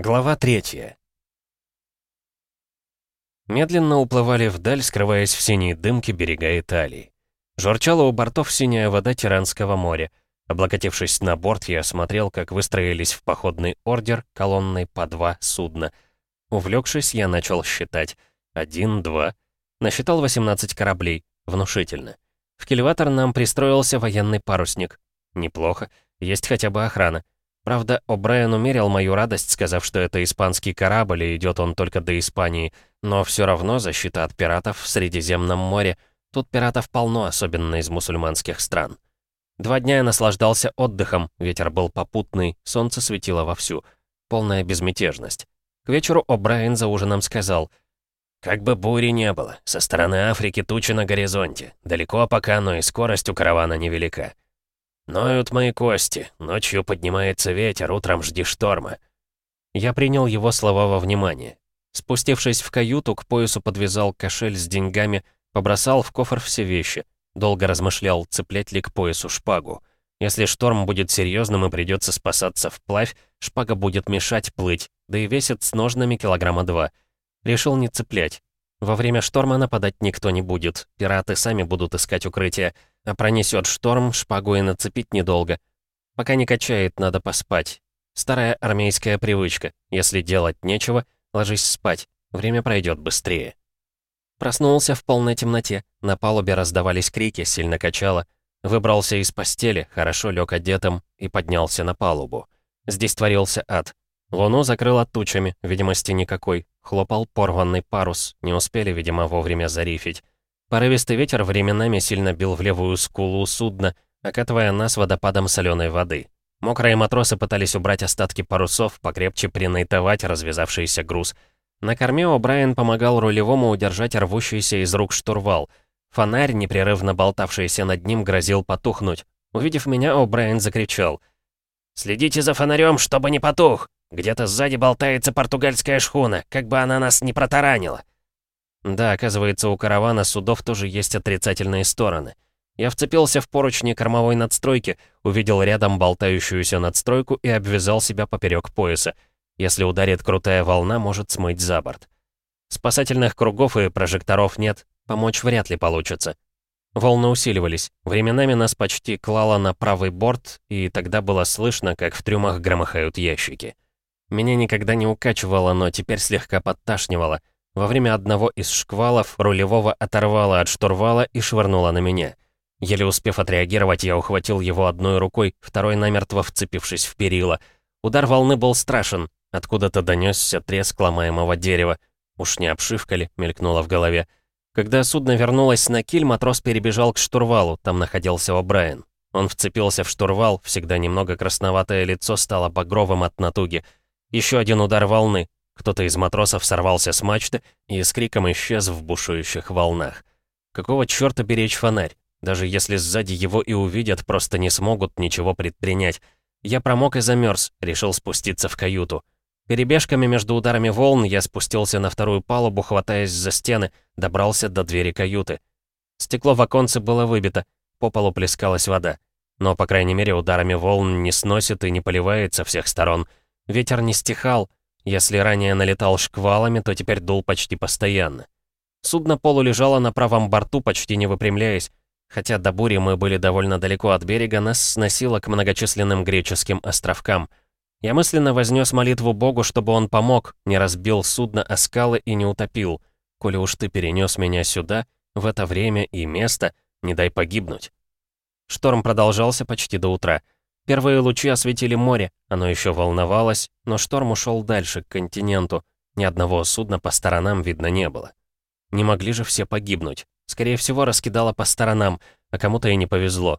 Глава третья. Медленно уплывали вдаль, скрываясь в синей дымке берега Италии. Журчала у бортов синяя вода Тиранского моря. Облокотившись на борт, я смотрел, как выстроились в походный ордер колонной по два судна. Увлекшись, я начал считать. Один, два. Насчитал 18 кораблей. Внушительно. В кильватор нам пристроился военный парусник. Неплохо. Есть хотя бы охрана. Правда, О'Брайен умерил мою радость, сказав, что это испанский корабль и идет он только до Испании, но все равно защита от пиратов в Средиземном море. Тут пиратов полно, особенно из мусульманских стран. Два дня я наслаждался отдыхом, ветер был попутный, солнце светило вовсю. Полная безмятежность. К вечеру О'Брайен за ужином сказал, «Как бы бури не было, со стороны Африки тучи на горизонте. Далеко пока, но и скорость у каравана невелика. «Ноют мои кости. Ночью поднимается ветер, утром жди шторма». Я принял его слова во внимание. Спустившись в каюту, к поясу подвязал кошель с деньгами, побросал в кофр все вещи. Долго размышлял, цеплять ли к поясу шпагу. Если шторм будет серьезным и придется спасаться вплавь, шпага будет мешать плыть, да и весит с ножнами килограмма два. Решил не цеплять. Во время шторма нападать никто не будет, пираты сами будут искать укрытие, а пронесет шторм, шпагу и нацепить недолго. Пока не качает, надо поспать. Старая армейская привычка. Если делать нечего, ложись спать. Время пройдет быстрее. Проснулся в полной темноте. На палубе раздавались крики, сильно качало. Выбрался из постели, хорошо лег одетым и поднялся на палубу. Здесь творился ад. Луну закрыло тучами, видимости никакой. Хлопал порванный парус, не успели, видимо, вовремя зарифить. Порывистый ветер временами сильно бил в левую скулу судна, окатывая нас водопадом соленой воды. Мокрые матросы пытались убрать остатки парусов, покрепче принайтовать развязавшийся груз. На корме О'Брайен помогал рулевому удержать рвущийся из рук штурвал. Фонарь, непрерывно болтавшийся над ним, грозил потухнуть. Увидев меня, О'Брайен закричал. «Следите за фонарем, чтобы не потух! Где-то сзади болтается португальская шхуна, как бы она нас не протаранила!» Да, оказывается, у каравана судов тоже есть отрицательные стороны. Я вцепился в поручни кормовой надстройки, увидел рядом болтающуюся надстройку и обвязал себя поперек пояса. Если ударит крутая волна, может смыть за борт. Спасательных кругов и прожекторов нет, помочь вряд ли получится. Волны усиливались. Временами нас почти клало на правый борт, и тогда было слышно, как в трюмах громыхают ящики. Меня никогда не укачивало, но теперь слегка подташнивало — во время одного из шквалов рулевого оторвало от штурвала и швырнуло на меня. Еле успев отреагировать, я ухватил его одной рукой, второй намертво вцепившись в перила. Удар волны был страшен. Откуда-то донесся треск ломаемого дерева. Уж не обшивка ли, мелькнуло в голове. Когда судно вернулось на киль, матрос перебежал к штурвалу, там находился О'Брайен. Он вцепился в штурвал, всегда немного красноватое лицо стало багровым от натуги. Еще один удар волны, кто-то из матросов сорвался с мачты и с криком исчез в бушующих волнах. Какого черта беречь фонарь? Даже если сзади его и увидят, просто не смогут ничего предпринять. Я промок и замерз, решил спуститься в каюту. Перебежками между ударами волн я спустился на вторую палубу, хватаясь за стены, добрался до двери каюты. Стекло в оконце было выбито, по полу плескалась вода. Но, по крайней мере, ударами волн не сносит и не поливает со всех сторон. Ветер не стихал, если ранее налетал шквалами, то теперь дул почти постоянно. Судно полулежало на правом борту, почти не выпрямляясь. Хотя до бури мы были довольно далеко от берега, нас сносило к многочисленным греческим островкам. Я мысленно вознес молитву Богу, чтобы он помог, не разбил судно о скалы и не утопил. Коли уж ты перенес меня сюда, в это время и место, не дай погибнуть. Шторм продолжался почти до утра. Первые лучи осветили море, оно еще волновалось, но шторм ушел дальше, к континенту. Ни одного судна по сторонам видно не было. Не могли же все погибнуть. Скорее всего, раскидало по сторонам, а кому-то и не повезло.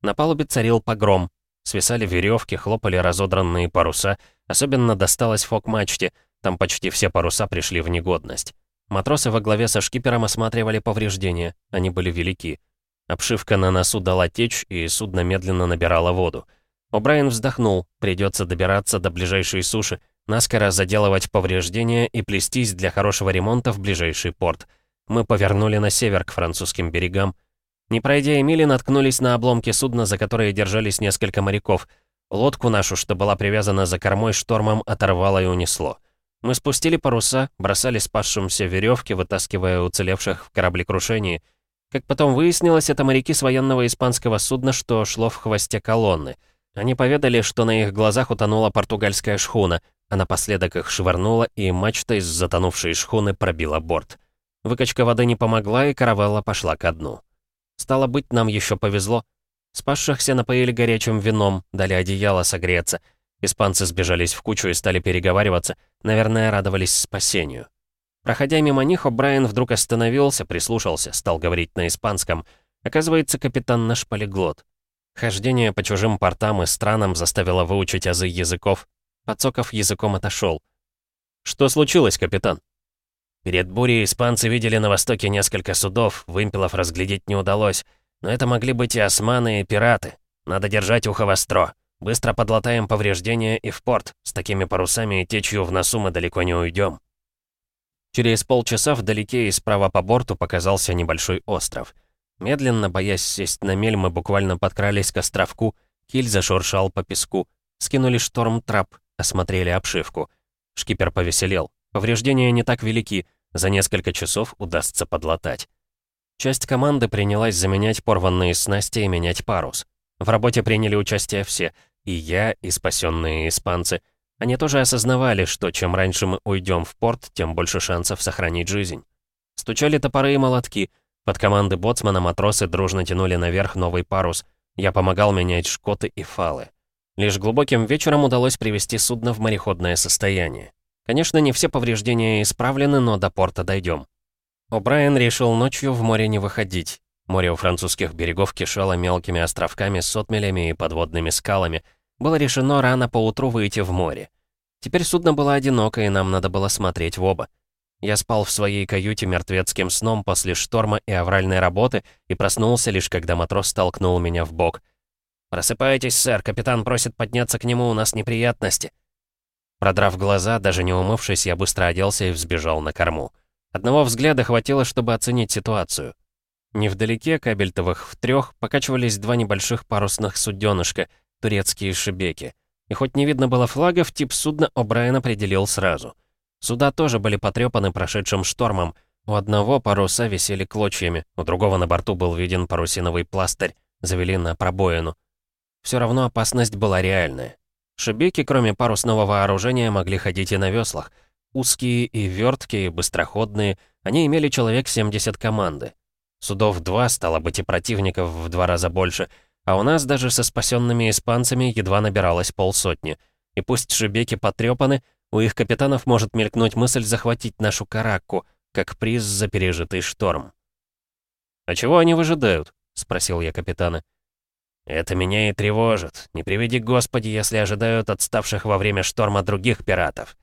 На палубе царил погром. Свисали веревки, хлопали разодранные паруса. Особенно досталось фок-мачте, там почти все паруса пришли в негодность. Матросы во главе со шкипером осматривали повреждения, они были велики. Обшивка на носу дала течь, и судно медленно набирало воду. О'Брайен вздохнул, придется добираться до ближайшей суши, наскоро заделывать повреждения и плестись для хорошего ремонта в ближайший порт. Мы повернули на север к французским берегам. Не пройдя и мили, наткнулись на обломки судна, за которые держались несколько моряков. Лодку нашу, что была привязана за кормой, штормом оторвало и унесло. Мы спустили паруса, бросали спасшимся веревки, вытаскивая уцелевших в кораблекрушении. Как потом выяснилось, это моряки с военного испанского судна, что шло в хвосте колонны. Они поведали, что на их глазах утонула португальская шхуна, а напоследок их швырнула, и мачта из затонувшей шхуны пробила борт. Выкачка воды не помогла, и каравелла пошла ко дну. Стало быть, нам еще повезло. Спасшихся напоили горячим вином, дали одеяло согреться. Испанцы сбежались в кучу и стали переговариваться, наверное, радовались спасению. Проходя мимо них, О'Брайен вдруг остановился, прислушался, стал говорить на испанском. Оказывается, капитан наш полиглот. Хождение по чужим портам и странам заставило выучить азы языков. Подсоков языком отошел. «Что случилось, капитан?» Перед бурей испанцы видели на востоке несколько судов, вымпелов разглядеть не удалось. Но это могли быть и османы, и пираты. Надо держать ухо востро. Быстро подлатаем повреждения и в порт. С такими парусами и течью в носу мы далеко не уйдем. Через полчаса вдалеке и справа по борту показался небольшой остров. Медленно, боясь сесть на мель, мы буквально подкрались к островку, киль зашуршал по песку, скинули шторм-трап, осмотрели обшивку. Шкипер повеселел. Повреждения не так велики, за несколько часов удастся подлатать. Часть команды принялась заменять порванные снасти и менять парус. В работе приняли участие все, и я, и спасенные испанцы. Они тоже осознавали, что чем раньше мы уйдем в порт, тем больше шансов сохранить жизнь. Стучали топоры и молотки. Под команды боцмана матросы дружно тянули наверх новый парус. Я помогал менять шкоты и фалы. Лишь глубоким вечером удалось привести судно в мореходное состояние. Конечно, не все повреждения исправлены, но до порта дойдем. О'Брайен решил ночью в море не выходить. Море у французских берегов кишело мелкими островками с отмелями и подводными скалами. Было решено рано поутру выйти в море. Теперь судно было одиноко, и нам надо было смотреть в оба. Я спал в своей каюте мертвецким сном после шторма и авральной работы и проснулся лишь когда матрос столкнул меня в бок. «Просыпайтесь, сэр, капитан просит подняться к нему, у нас неприятности». Продрав глаза, даже не умывшись, я быстро оделся и взбежал на корму. Одного взгляда хватило, чтобы оценить ситуацию. Невдалеке, кабельтовых в трех, покачивались два небольших парусных суденышка, турецкие шибеки. И хоть не видно было флагов, тип судна О'Брайен определил сразу. Суда тоже были потрепаны прошедшим штормом. У одного паруса висели клочьями, у другого на борту был виден парусиновый пластырь, завели на пробоину. Все равно опасность была реальная. Шибеки, кроме парусного вооружения, могли ходить и на веслах. Узкие и верткие, быстроходные, они имели человек 70 команды. Судов два, стало быть, и противников в два раза больше, а у нас даже со спасенными испанцами едва набиралось полсотни. И пусть шибеки потрепаны, у их капитанов может мелькнуть мысль захватить нашу каракку, как приз за пережитый шторм. «А чего они выжидают?» — спросил я капитана. «Это меня и тревожит. Не приведи Господи, если ожидают отставших во время шторма других пиратов».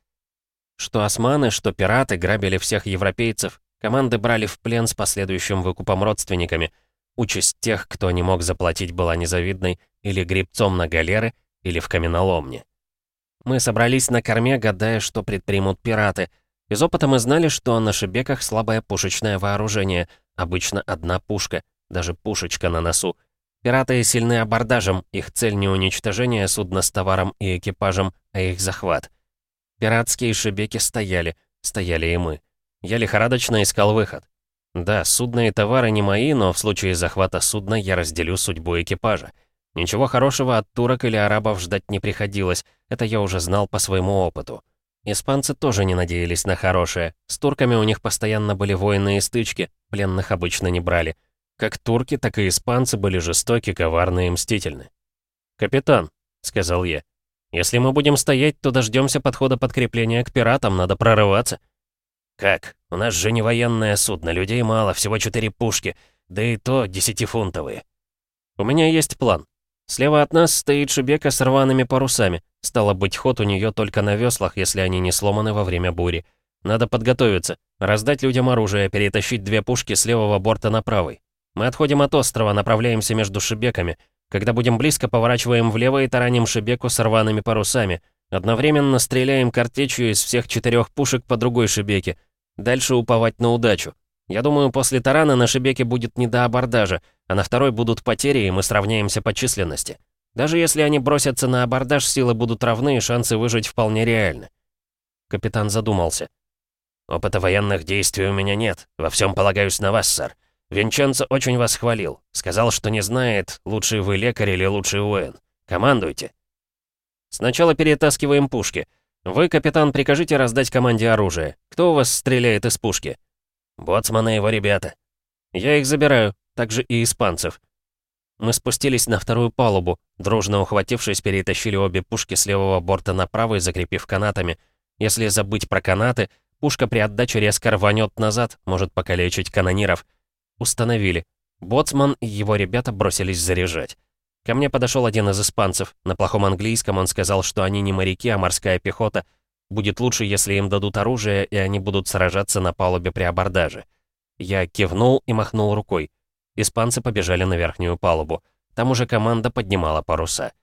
Что османы, что пираты грабили всех европейцев, команды брали в плен с последующим выкупом родственниками. Участь тех, кто не мог заплатить, была незавидной, или грибцом на галеры, или в каменоломне. Мы собрались на корме, гадая, что предпримут пираты. Из опыта мы знали, что на шибеках слабое пушечное вооружение, обычно одна пушка, даже пушечка на носу — Пираты сильны абордажем, их цель не уничтожение судна с товаром и экипажем, а их захват. Пиратские шибеки стояли, стояли и мы. Я лихорадочно искал выход. Да, судно и товары не мои, но в случае захвата судна я разделю судьбу экипажа. Ничего хорошего от турок или арабов ждать не приходилось, это я уже знал по своему опыту. Испанцы тоже не надеялись на хорошее. С турками у них постоянно были войны и стычки, пленных обычно не брали. Как турки, так и испанцы были жестоки, коварны и мстительны. «Капитан», — сказал я, — «если мы будем стоять, то дождемся подхода подкрепления к пиратам, надо прорываться». «Как? У нас же не военное судно, людей мало, всего четыре пушки, да и то десятифунтовые». «У меня есть план. Слева от нас стоит шибека с рваными парусами. Стало быть, ход у нее только на веслах, если они не сломаны во время бури. Надо подготовиться, раздать людям оружие, перетащить две пушки с левого борта на правый. Мы отходим от острова, направляемся между шибеками. Когда будем близко, поворачиваем влево и тараним шибеку с рваными парусами. Одновременно стреляем картечью из всех четырех пушек по другой шибеке. Дальше уповать на удачу. Я думаю, после тарана на шибеке будет не до абордажа, а на второй будут потери, и мы сравняемся по численности. Даже если они бросятся на абордаж, силы будут равны, и шансы выжить вполне реальны. Капитан задумался. «Опыта военных действий у меня нет. Во всем полагаюсь на вас, сэр. Винченцо очень вас хвалил. Сказал, что не знает, лучший вы лекарь или лучший Уэн. Командуйте». «Сначала перетаскиваем пушки. Вы, капитан, прикажите раздать команде оружие. Кто у вас стреляет из пушки?» «Боцман и его ребята». «Я их забираю. Также и испанцев. Мы спустились на вторую палубу, дружно ухватившись, перетащили обе пушки с левого борта на правый, закрепив канатами. Если забыть про канаты, пушка при отдаче резко рванет назад, может покалечить канониров. Установили. Боцман и его ребята бросились заряжать. Ко мне подошел один из испанцев. На плохом английском он сказал, что они не моряки, а морская пехота. Будет лучше, если им дадут оружие, и они будут сражаться на палубе при абордаже. Я кивнул и махнул рукой. Испанцы побежали на верхнюю палубу. Там уже команда поднимала паруса.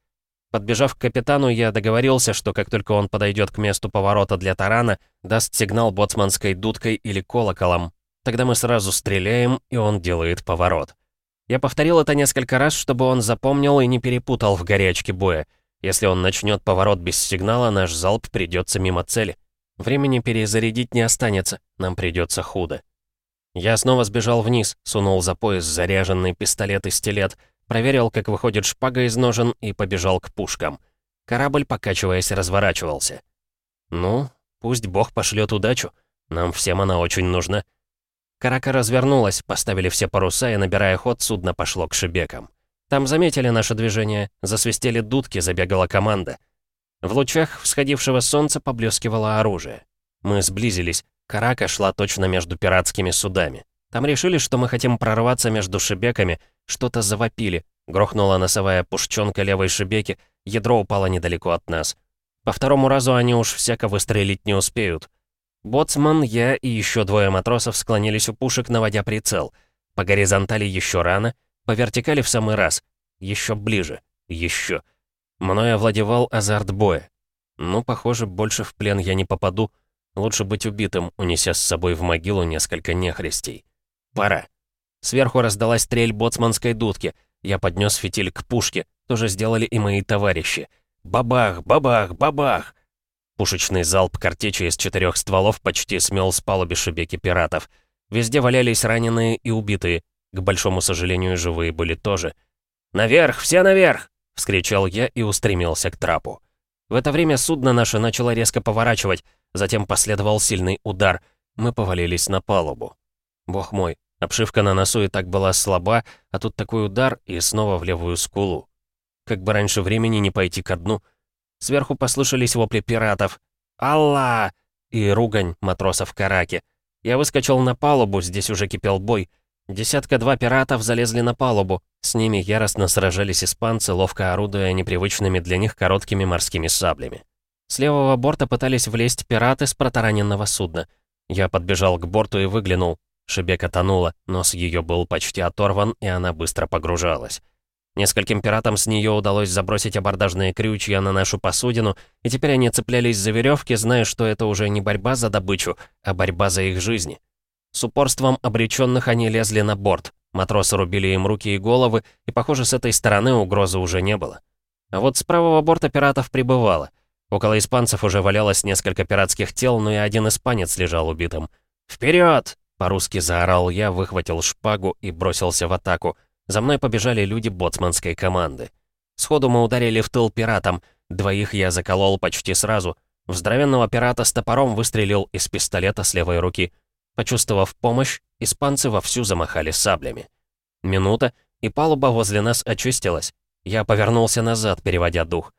Подбежав к капитану, я договорился, что как только он подойдет к месту поворота для тарана, даст сигнал боцманской дудкой или колоколом. Тогда мы сразу стреляем, и он делает поворот. Я повторил это несколько раз, чтобы он запомнил и не перепутал в горячке боя. Если он начнет поворот без сигнала, наш залп придется мимо цели. Времени перезарядить не останется, нам придется худо. Я снова сбежал вниз, сунул за пояс заряженный пистолет и стилет, проверил, как выходит шпага из ножен и побежал к пушкам. Корабль, покачиваясь, разворачивался. Ну, пусть бог пошлет удачу. Нам всем она очень нужна. Карака развернулась, поставили все паруса и, набирая ход, судно пошло к шибекам. Там заметили наше движение, засвистели дудки, забегала команда. В лучах всходившего солнца поблескивало оружие. Мы сблизились, Карака шла точно между пиратскими судами. Там решили, что мы хотим прорваться между шибеками, что-то завопили. Грохнула носовая пушченка левой шибеки, ядро упало недалеко от нас. По второму разу они уж всяко выстрелить не успеют. Боцман, я и еще двое матросов склонились у пушек, наводя прицел. По горизонтали еще рано, по вертикали в самый раз. Еще ближе. Еще. Мною овладевал азарт боя. Ну, похоже, больше в плен я не попаду, Лучше быть убитым, унеся с собой в могилу несколько нехристей. Пора. Сверху раздалась стрель боцманской дудки. Я поднес фитиль к пушке. Тоже сделали и мои товарищи. Бабах, бабах, бабах! Пушечный залп картечи из четырех стволов почти смел с палуби шибеки пиратов. Везде валялись раненые и убитые. К большому сожалению, живые были тоже. «Наверх! Все наверх!» — вскричал я и устремился к трапу. В это время судно наше начало резко поворачивать. Затем последовал сильный удар. Мы повалились на палубу. Бог мой, обшивка на носу и так была слаба, а тут такой удар и снова в левую скулу. Как бы раньше времени не пойти ко дну. Сверху послышались вопли пиратов. «Алла!» и ругань матросов Караки. Я выскочил на палубу, здесь уже кипел бой. Десятка-два пиратов залезли на палубу. С ними яростно сражались испанцы, ловко орудуя непривычными для них короткими морскими саблями. С левого борта пытались влезть пираты с протараненного судна. Я подбежал к борту и выглянул. Шебека тонула, нос ее был почти оторван, и она быстро погружалась. Нескольким пиратам с нее удалось забросить абордажные крючья на нашу посудину, и теперь они цеплялись за веревки, зная, что это уже не борьба за добычу, а борьба за их жизни. С упорством обреченных они лезли на борт. Матросы рубили им руки и головы, и, похоже, с этой стороны угрозы уже не было. А вот с правого борта пиратов прибывало — Около испанцев уже валялось несколько пиратских тел, но и один испанец лежал убитым. «Вперед!» — по-русски заорал я, выхватил шпагу и бросился в атаку. За мной побежали люди боцманской команды. Сходу мы ударили в тыл пиратам. Двоих я заколол почти сразу. В здоровенного пирата с топором выстрелил из пистолета с левой руки. Почувствовав помощь, испанцы вовсю замахали саблями. Минута, и палуба возле нас очистилась. Я повернулся назад, переводя дух.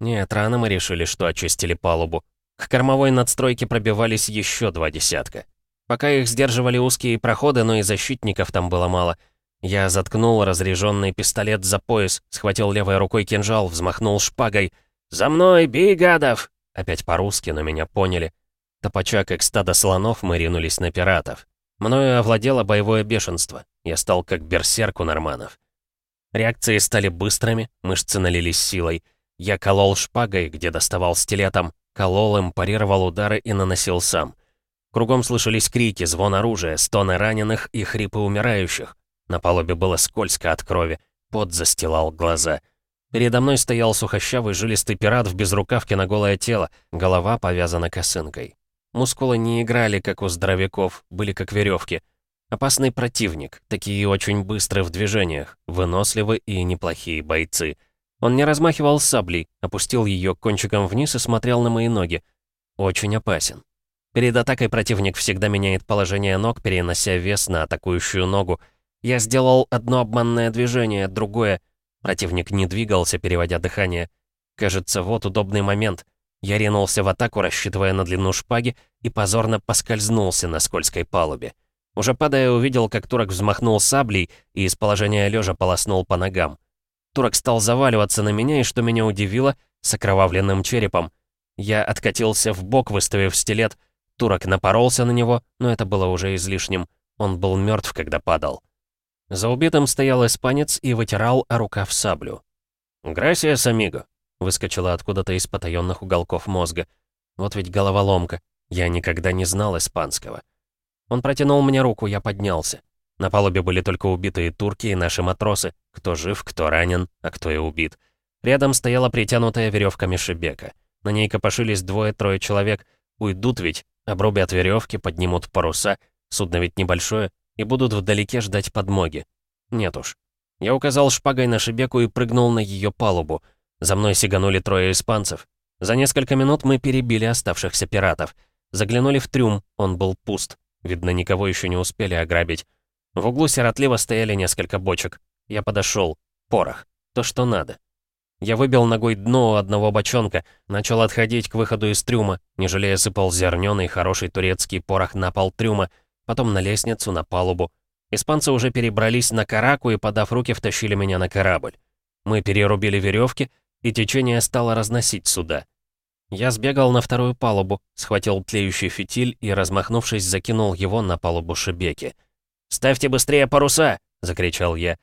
Нет, рано мы решили, что очистили палубу. К кормовой надстройке пробивались еще два десятка. Пока их сдерживали узкие проходы, но и защитников там было мало. Я заткнул разряженный пистолет за пояс, схватил левой рукой кинжал, взмахнул шпагой. «За мной, бей, гадов!» Опять по-русски, но меня поняли. Топача, как стадо слонов, мы ринулись на пиратов. Мною овладело боевое бешенство. Я стал как берсерк у норманов. Реакции стали быстрыми, мышцы налились силой. Я колол шпагой, где доставал стилетом, колол им, парировал удары и наносил сам. Кругом слышались крики, звон оружия, стоны раненых и хрипы умирающих. На палубе было скользко от крови, пот застилал глаза. Передо мной стоял сухощавый жилистый пират в безрукавке на голое тело, голова повязана косынкой. Мускулы не играли, как у здоровяков, были как веревки. Опасный противник, такие очень быстрые в движениях, выносливы и неплохие бойцы. Он не размахивал саблей, опустил ее кончиком вниз и смотрел на мои ноги. Очень опасен. Перед атакой противник всегда меняет положение ног, перенося вес на атакующую ногу. Я сделал одно обманное движение, другое. Противник не двигался, переводя дыхание. Кажется, вот удобный момент. Я ринулся в атаку, рассчитывая на длину шпаги, и позорно поскользнулся на скользкой палубе. Уже падая, увидел, как турок взмахнул саблей и из положения лежа полоснул по ногам. Турок стал заваливаться на меня, и что меня удивило, с окровавленным черепом. Я откатился в бок, выставив стилет. Турок напоролся на него, но это было уже излишним. Он был мертв, когда падал. За убитым стоял испанец и вытирал о рукав саблю. «Грасиас, амиго!» — выскочила откуда-то из потаённых уголков мозга. Вот ведь головоломка. Я никогда не знал испанского. Он протянул мне руку, я поднялся. На палубе были только убитые турки и наши матросы. Кто жив, кто ранен, а кто и убит. Рядом стояла притянутая веревка Мишебека. На ней копошились двое-трое человек. Уйдут ведь, обрубят веревки, поднимут паруса. Судно ведь небольшое. И будут вдалеке ждать подмоги. Нет уж. Я указал шпагой на Шебеку и прыгнул на ее палубу. За мной сиганули трое испанцев. За несколько минут мы перебили оставшихся пиратов. Заглянули в трюм, он был пуст. Видно, никого еще не успели ограбить. В углу сиротливо стояли несколько бочек. Я подошел. Порох. То, что надо. Я выбил ногой дно у одного бочонка, начал отходить к выходу из трюма, не жалея сыпал зернёный хороший турецкий порох на пол трюма, потом на лестницу, на палубу. Испанцы уже перебрались на караку и, подав руки, втащили меня на корабль. Мы перерубили веревки, и течение стало разносить суда. Я сбегал на вторую палубу, схватил тлеющий фитиль и, размахнувшись, закинул его на палубу Шебеки. «Ставьте быстрее паруса!» — закричал я.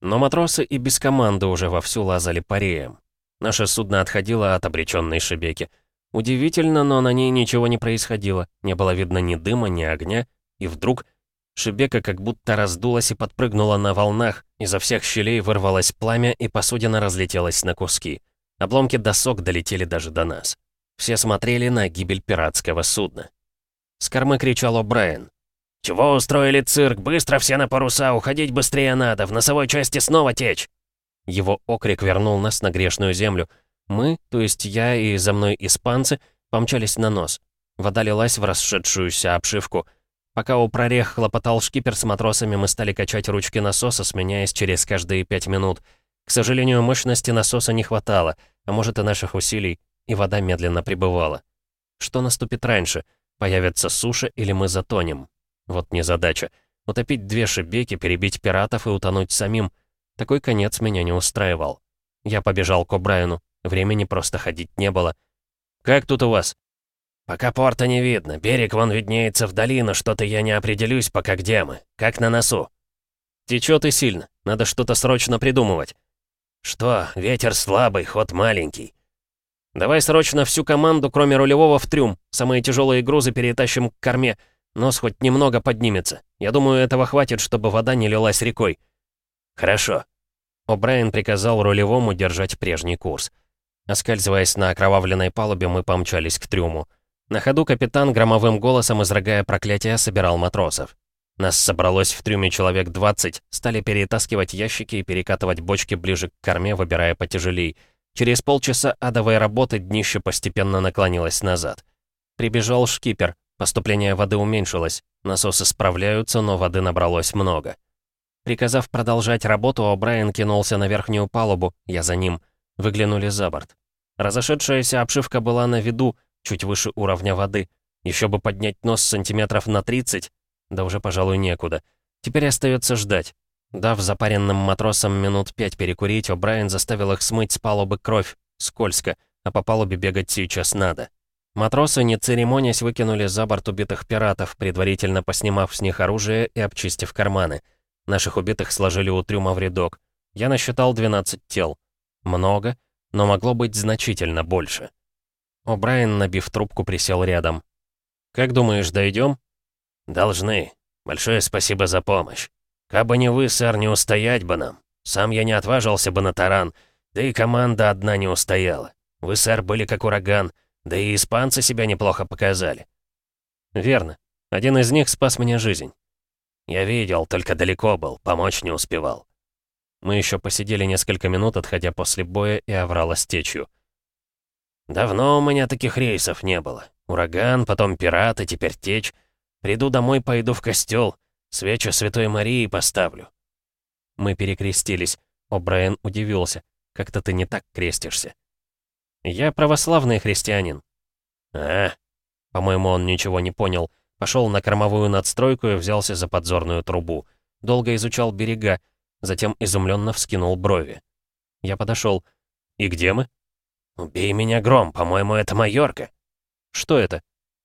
Но матросы и без команды уже вовсю лазали по реям. Наше судно отходило от обреченной Шебеки. Удивительно, но на ней ничего не происходило. Не было видно ни дыма, ни огня. И вдруг Шебека как будто раздулась и подпрыгнула на волнах. Изо всех щелей вырвалось пламя, и посудина разлетелась на куски. Обломки досок долетели даже до нас. Все смотрели на гибель пиратского судна. С кормы кричал О'Брайен. «Чего устроили цирк? Быстро все на паруса, уходить быстрее надо, в носовой части снова течь!» Его окрик вернул нас на грешную землю. Мы, то есть я и за мной испанцы, помчались на нос. Вода лилась в расшедшуюся обшивку. Пока у прорех хлопотал шкипер с матросами, мы стали качать ручки насоса, сменяясь через каждые пять минут. К сожалению, мощности насоса не хватало, а может и наших усилий и вода медленно прибывала. Что наступит раньше? Появится суша или мы затонем? Вот незадача. Утопить две шибеки, перебить пиратов и утонуть самим. Такой конец меня не устраивал. Я побежал к О'Брайену. Времени просто ходить не было. «Как тут у вас?» «Пока порта не видно. Берег вон виднеется вдали, но что-то я не определюсь, пока где мы. Как на носу». «Течет и сильно. Надо что-то срочно придумывать». «Что? Ветер слабый, ход маленький. «Давай срочно всю команду, кроме рулевого, в трюм. Самые тяжелые грузы перетащим к корме. Нос хоть немного поднимется. Я думаю, этого хватит, чтобы вода не лилась рекой». «Хорошо». О'Брайен приказал рулевому держать прежний курс. Оскальзываясь на окровавленной палубе, мы помчались к трюму. На ходу капитан громовым голосом, изрыгая проклятия, собирал матросов. Нас собралось в трюме человек 20, стали перетаскивать ящики и перекатывать бочки ближе к корме, выбирая потяжелей — Через полчаса адовой работы днище постепенно наклонилось назад. Прибежал шкипер, поступление воды уменьшилось, насосы справляются, но воды набралось много. Приказав продолжать работу, О'Брайен кинулся на верхнюю палубу, я за ним. Выглянули за борт. Разошедшаяся обшивка была на виду, чуть выше уровня воды. Еще бы поднять нос сантиметров на 30, да уже, пожалуй, некуда. Теперь остается ждать. Дав запаренным матросам минут пять перекурить, О'Брайен заставил их смыть с палубы кровь. Скользко, а по палубе бегать сейчас надо. Матросы, не церемонясь, выкинули за борт убитых пиратов, предварительно поснимав с них оружие и обчистив карманы. Наших убитых сложили у трюма в рядок. Я насчитал 12 тел. Много, но могло быть значительно больше. О'Брайен, набив трубку, присел рядом. «Как думаешь, дойдем?» «Должны. Большое спасибо за помощь». «Кабы не вы, сэр, не устоять бы нам. Сам я не отважился бы на таран. Да и команда одна не устояла. Вы, сэр, были как ураган, да и испанцы себя неплохо показали». «Верно. Один из них спас мне жизнь». «Я видел, только далеко был, помочь не успевал». Мы еще посидели несколько минут, отходя после боя и оврала с течью. «Давно у меня таких рейсов не было. Ураган, потом пираты, теперь течь. Приду домой, пойду в костел, свечу Святой Марии поставлю». Мы перекрестились. О'Брайен удивился. «Как-то ты не так крестишься». «Я православный христианин». «А?» По-моему, он ничего не понял. Пошел на кормовую надстройку и взялся за подзорную трубу. Долго изучал берега, затем изумленно вскинул брови. Я подошел. «И где мы?» «Убей меня, Гром, по-моему, это Майорка». «Что это?»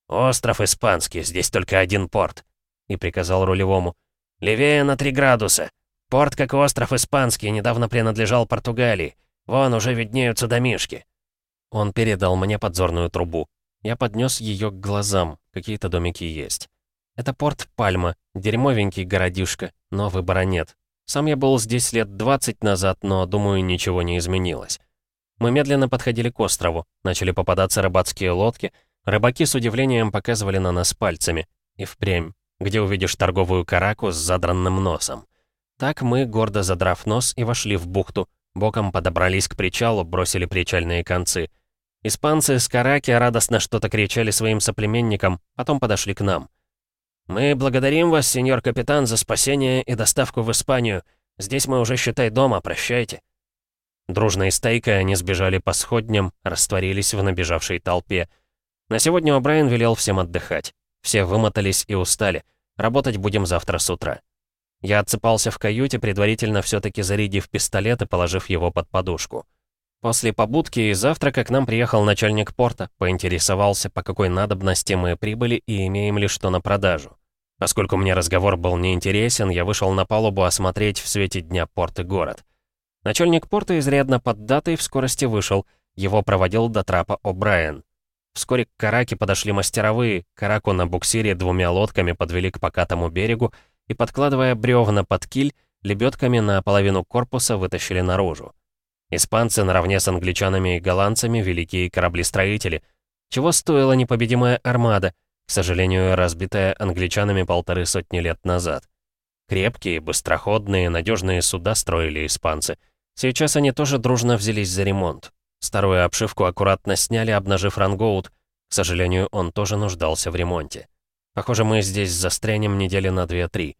«Остров Испанский, здесь только один порт», — и приказал рулевому. «Левее на три градуса. Порт, как и остров Испанский, недавно принадлежал Португалии. Вон уже виднеются домишки». Он передал мне подзорную трубу. Я поднес ее к глазам, какие-то домики есть. Это порт Пальма, дерьмовенький городишко, но выбора нет. Сам я был здесь лет 20 назад, но, думаю, ничего не изменилось. Мы медленно подходили к острову, начали попадаться рыбацкие лодки, рыбаки с удивлением показывали на нас пальцами. И впрямь, где увидишь торговую караку с задранным носом. Так мы, гордо задрав нос, и вошли в бухту, боком подобрались к причалу, бросили причальные концы. Испанцы с караки радостно что-то кричали своим соплеменникам, потом подошли к нам. «Мы благодарим вас, сеньор капитан, за спасение и доставку в Испанию. Здесь мы уже, считай, дома, прощайте». Дружной стайкой они сбежали по сходням, растворились в набежавшей толпе. На сегодня О'Брайен велел всем отдыхать. Все вымотались и устали. Работать будем завтра с утра. Я отсыпался в каюте, предварительно все-таки зарядив пистолет и положив его под подушку. После побудки и завтрака к нам приехал начальник порта, поинтересовался, по какой надобности мы прибыли и имеем ли что на продажу. Поскольку мне разговор был неинтересен, я вышел на палубу осмотреть в свете дня порт и город. Начальник порта, изрядно поддатый, в скорости вышел. Его проводил до трапа О'Брайен. Вскоре к Караке подошли мастеровые. Караку на буксире двумя лодками подвели к покатому берегу и, подкладывая бревна под киль, лебедками на половину корпуса вытащили наружу. Испанцы наравне с англичанами и голландцами великие кораблестроители. Чего стоила непобедимая армада, к сожалению, разбитая англичанами полторы сотни лет назад. Крепкие, быстроходные, надежные суда строили испанцы — Сейчас они тоже дружно взялись за ремонт. Старую обшивку аккуратно сняли, обнажив рангоут. К сожалению, он тоже нуждался в ремонте. Похоже, мы здесь застрянем недели на 2-3.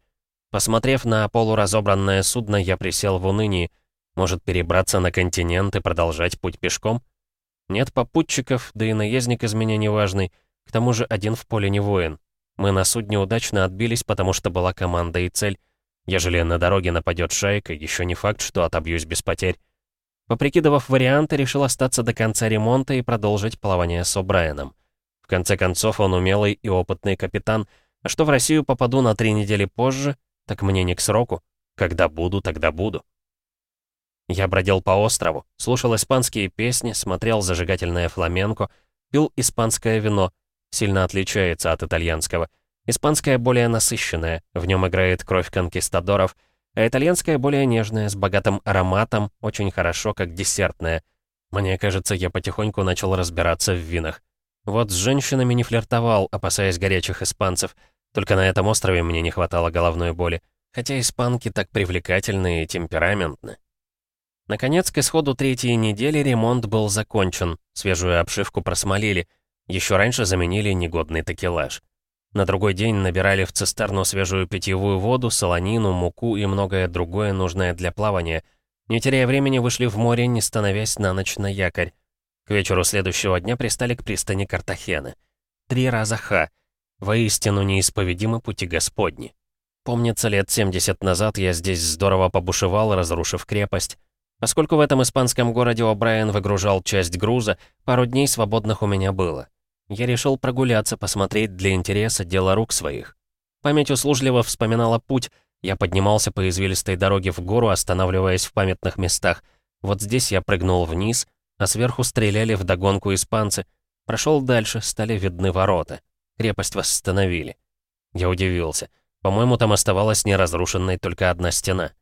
Посмотрев на полуразобранное судно, я присел в унынии. Может, перебраться на континент и продолжать путь пешком? Нет попутчиков, да и наездник из меня неважный. К тому же один в поле не воин. Мы на судне удачно отбились, потому что была команда и цель. Ежели на дороге нападет шайка, еще не факт, что отобьюсь без потерь. Поприкидывав варианты, решил остаться до конца ремонта и продолжить плавание с О'Брайеном. В конце концов, он умелый и опытный капитан, а что в Россию попаду на три недели позже, так мне не к сроку. Когда буду, тогда буду. Я бродил по острову, слушал испанские песни, смотрел зажигательное фламенко, пил испанское вино, сильно отличается от итальянского — Испанская более насыщенная, в нем играет кровь конкистадоров, а итальянская более нежная, с богатым ароматом, очень хорошо, как десертная. Мне кажется, я потихоньку начал разбираться в винах. Вот с женщинами не флиртовал, опасаясь горячих испанцев. Только на этом острове мне не хватало головной боли. Хотя испанки так привлекательны и темпераментны. Наконец, к исходу третьей недели ремонт был закончен. Свежую обшивку просмолили. Еще раньше заменили негодный такелаж. На другой день набирали в цистерну свежую питьевую воду, солонину, муку и многое другое, нужное для плавания. Не теряя времени, вышли в море, не становясь на ночь на якорь. К вечеру следующего дня пристали к пристани Картахены. Три раза ха. Воистину неисповедимы пути Господни. Помнится, лет 70 назад я здесь здорово побушевал, разрушив крепость. Поскольку в этом испанском городе О'Брайен выгружал часть груза, пару дней свободных у меня было. Я решил прогуляться, посмотреть для интереса дело рук своих. Память услужливо вспоминала путь. Я поднимался по извилистой дороге в гору, останавливаясь в памятных местах. Вот здесь я прыгнул вниз, а сверху стреляли в догонку испанцы. Прошел дальше, стали видны ворота. Крепость восстановили. Я удивился. По-моему, там оставалась неразрушенной только одна стена.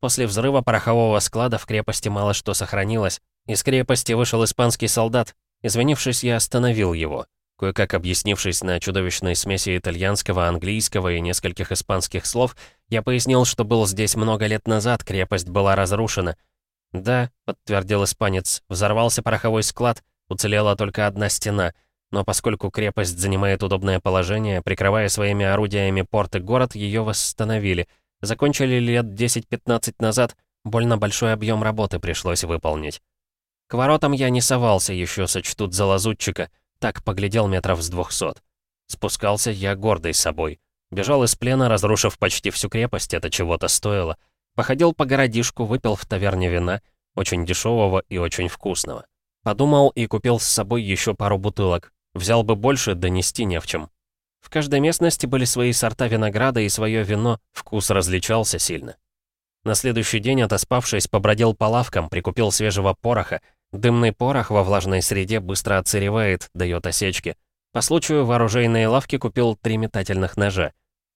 После взрыва порохового склада в крепости мало что сохранилось. Из крепости вышел испанский солдат. Извинившись, я остановил его. Кое-как объяснившись на чудовищной смеси итальянского, английского и нескольких испанских слов, я пояснил, что был здесь много лет назад, крепость была разрушена. «Да», — подтвердил испанец, — «взорвался пороховой склад, уцелела только одна стена, но поскольку крепость занимает удобное положение, прикрывая своими орудиями порт и город, ее восстановили. Закончили лет 10-15 назад, больно большой объем работы пришлось выполнить. К воротам я не совался, еще сочтут за лазутчика — так поглядел метров с двухсот. Спускался я гордый собой. Бежал из плена, разрушив почти всю крепость, это чего-то стоило. Походил по городишку, выпил в таверне вина, очень дешевого и очень вкусного. Подумал и купил с собой еще пару бутылок. Взял бы больше, донести не в чем. В каждой местности были свои сорта винограда и свое вино, вкус различался сильно. На следующий день, отоспавшись, побродил по лавкам, прикупил свежего пороха, Дымный порох во влажной среде быстро отсыревает, дает осечки. По случаю в оружейной лавке купил три метательных ножа.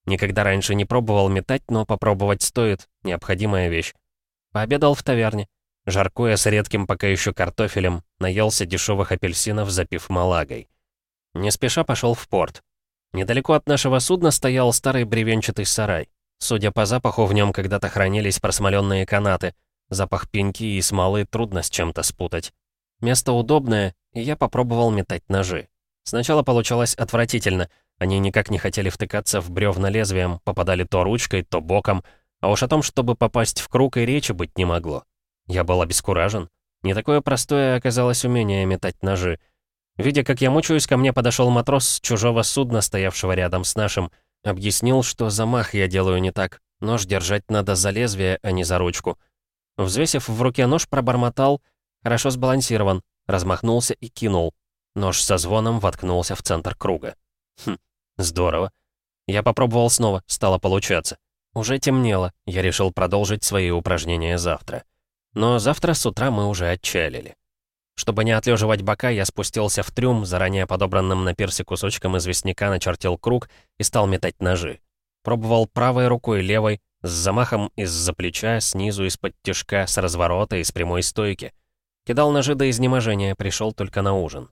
Никогда раньше не пробовал метать, но попробовать стоит, необходимая вещь. Пообедал в таверне. Жаркое с редким пока еще картофелем, наелся дешевых апельсинов, запив малагой. Не спеша пошел в порт. Недалеко от нашего судна стоял старый бревенчатый сарай. Судя по запаху, в нем когда-то хранились просмоленные канаты — Запах пеньки и смолы трудно с чем-то спутать. Место удобное, и я попробовал метать ножи. Сначала получалось отвратительно. Они никак не хотели втыкаться в бревна лезвием, попадали то ручкой, то боком. А уж о том, чтобы попасть в круг, и речи быть не могло. Я был обескуражен. Не такое простое оказалось умение метать ножи. Видя, как я мучаюсь, ко мне подошел матрос с чужого судна, стоявшего рядом с нашим. Объяснил, что замах я делаю не так. Нож держать надо за лезвие, а не за ручку. Взвесив в руке нож, пробормотал. Хорошо сбалансирован. Размахнулся и кинул. Нож со звоном воткнулся в центр круга. Хм, здорово. Я попробовал снова, стало получаться. Уже темнело, я решил продолжить свои упражнения завтра. Но завтра с утра мы уже отчалили. Чтобы не отлеживать бока, я спустился в трюм, заранее подобранным на пирсе кусочком известняка начертил круг и стал метать ножи. Пробовал правой рукой, левой, с замахом из-за плеча, снизу, из-под тяжка, с разворота, из прямой стойки. Кидал ножи до изнеможения, пришел только на ужин.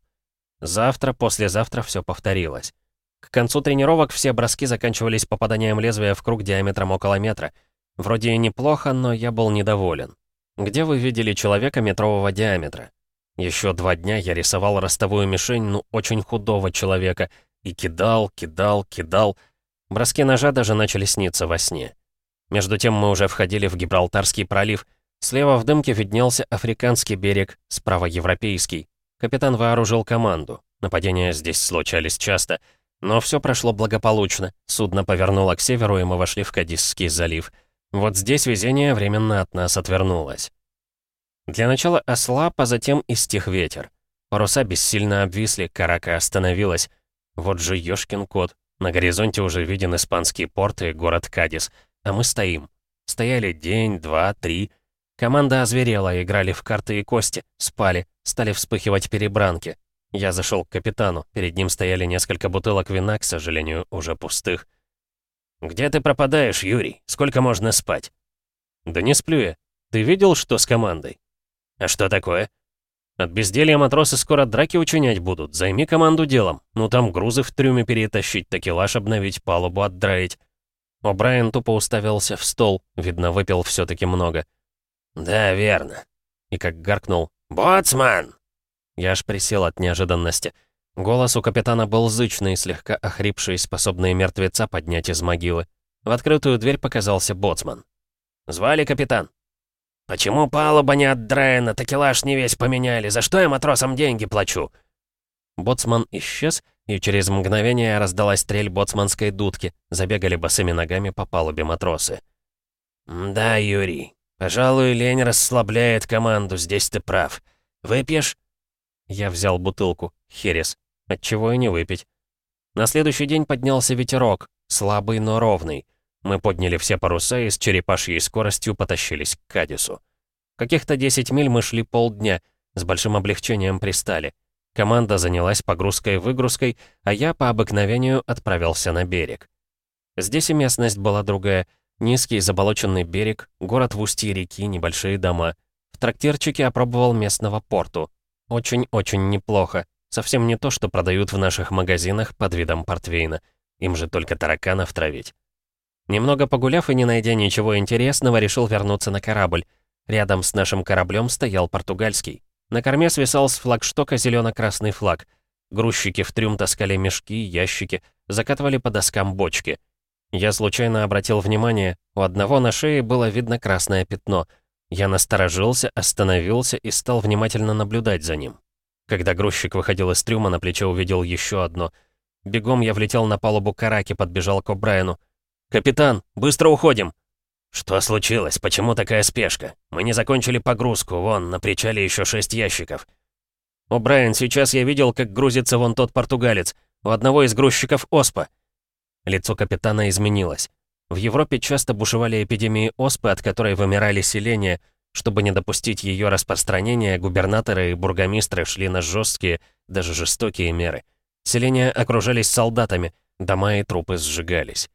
Завтра, послезавтра все повторилось. К концу тренировок все броски заканчивались попаданием лезвия в круг диаметром около метра. Вроде и неплохо, но я был недоволен. Где вы видели человека метрового диаметра? Еще два дня я рисовал ростовую мишень, ну, очень худого человека, и кидал, кидал, кидал. Броски ножа даже начали сниться во сне. Между тем мы уже входили в Гибралтарский пролив. Слева в дымке виднелся африканский берег, справа европейский. Капитан вооружил команду. Нападения здесь случались часто. Но все прошло благополучно. Судно повернуло к северу, и мы вошли в Кадисский залив. Вот здесь везение временно от нас отвернулось. Для начала ослаб, а затем и стих ветер. Паруса бессильно обвисли, карака остановилась. Вот же ёшкин кот. На горизонте уже виден испанский порт и город Кадис. А мы стоим. Стояли день, два, три. Команда озверела, играли в карты и кости, спали, стали вспыхивать перебранки. Я зашел к капитану, перед ним стояли несколько бутылок вина, к сожалению, уже пустых. «Где ты пропадаешь, Юрий? Сколько можно спать?» «Да не сплю я. Ты видел, что с командой?» «А что такое?» «От безделья матросы скоро драки учинять будут. Займи команду делом. Ну там грузы в трюме перетащить, такелаж обновить, палубу отдраить. О'Брайен тупо уставился в стол, видно, выпил все таки много. «Да, верно». И как гаркнул «Боцман!» Я аж присел от неожиданности. Голос у капитана был зычный, слегка охрипший, способный мертвеца поднять из могилы. В открытую дверь показался боцман. «Звали капитан?» «Почему палуба не отдраена, такелаж не весь поменяли? За что я матросам деньги плачу?» Боцман исчез, и через мгновение раздалась стрель боцманской дудки, забегали босыми ногами по палубе матросы. «Да, Юрий, пожалуй, лень расслабляет команду, здесь ты прав. Выпьешь?» Я взял бутылку, херес. Отчего и не выпить. На следующий день поднялся ветерок, слабый, но ровный. Мы подняли все паруса и с черепашьей скоростью потащились к Кадису. Каких-то 10 миль мы шли полдня, с большим облегчением пристали. Команда занялась погрузкой-выгрузкой, а я по обыкновению отправился на берег. Здесь и местность была другая. Низкий заболоченный берег, город в устье реки, небольшие дома. В трактирчике опробовал местного порту. Очень-очень неплохо. Совсем не то, что продают в наших магазинах под видом портвейна. Им же только тараканов травить. Немного погуляв и не найдя ничего интересного, решил вернуться на корабль. Рядом с нашим кораблем стоял португальский. На корме свисал с флагштока зелено-красный флаг. Грузчики в трюм таскали мешки, ящики, закатывали по доскам бочки. Я случайно обратил внимание, у одного на шее было видно красное пятно. Я насторожился, остановился и стал внимательно наблюдать за ним. Когда грузчик выходил из трюма, на плече увидел еще одно. Бегом я влетел на палубу караки, подбежал к О'Брайену. «Капитан, быстро уходим!» «Что случилось? Почему такая спешка? Мы не закончили погрузку, вон, на причале еще шесть ящиков». «О, Брайан, сейчас я видел, как грузится вон тот португалец. У одного из грузчиков оспа». Лицо капитана изменилось. В Европе часто бушевали эпидемии оспы, от которой вымирали селения. Чтобы не допустить ее распространения, губернаторы и бургомистры шли на жесткие, даже жестокие меры. Селения окружались солдатами, дома и трупы сжигались.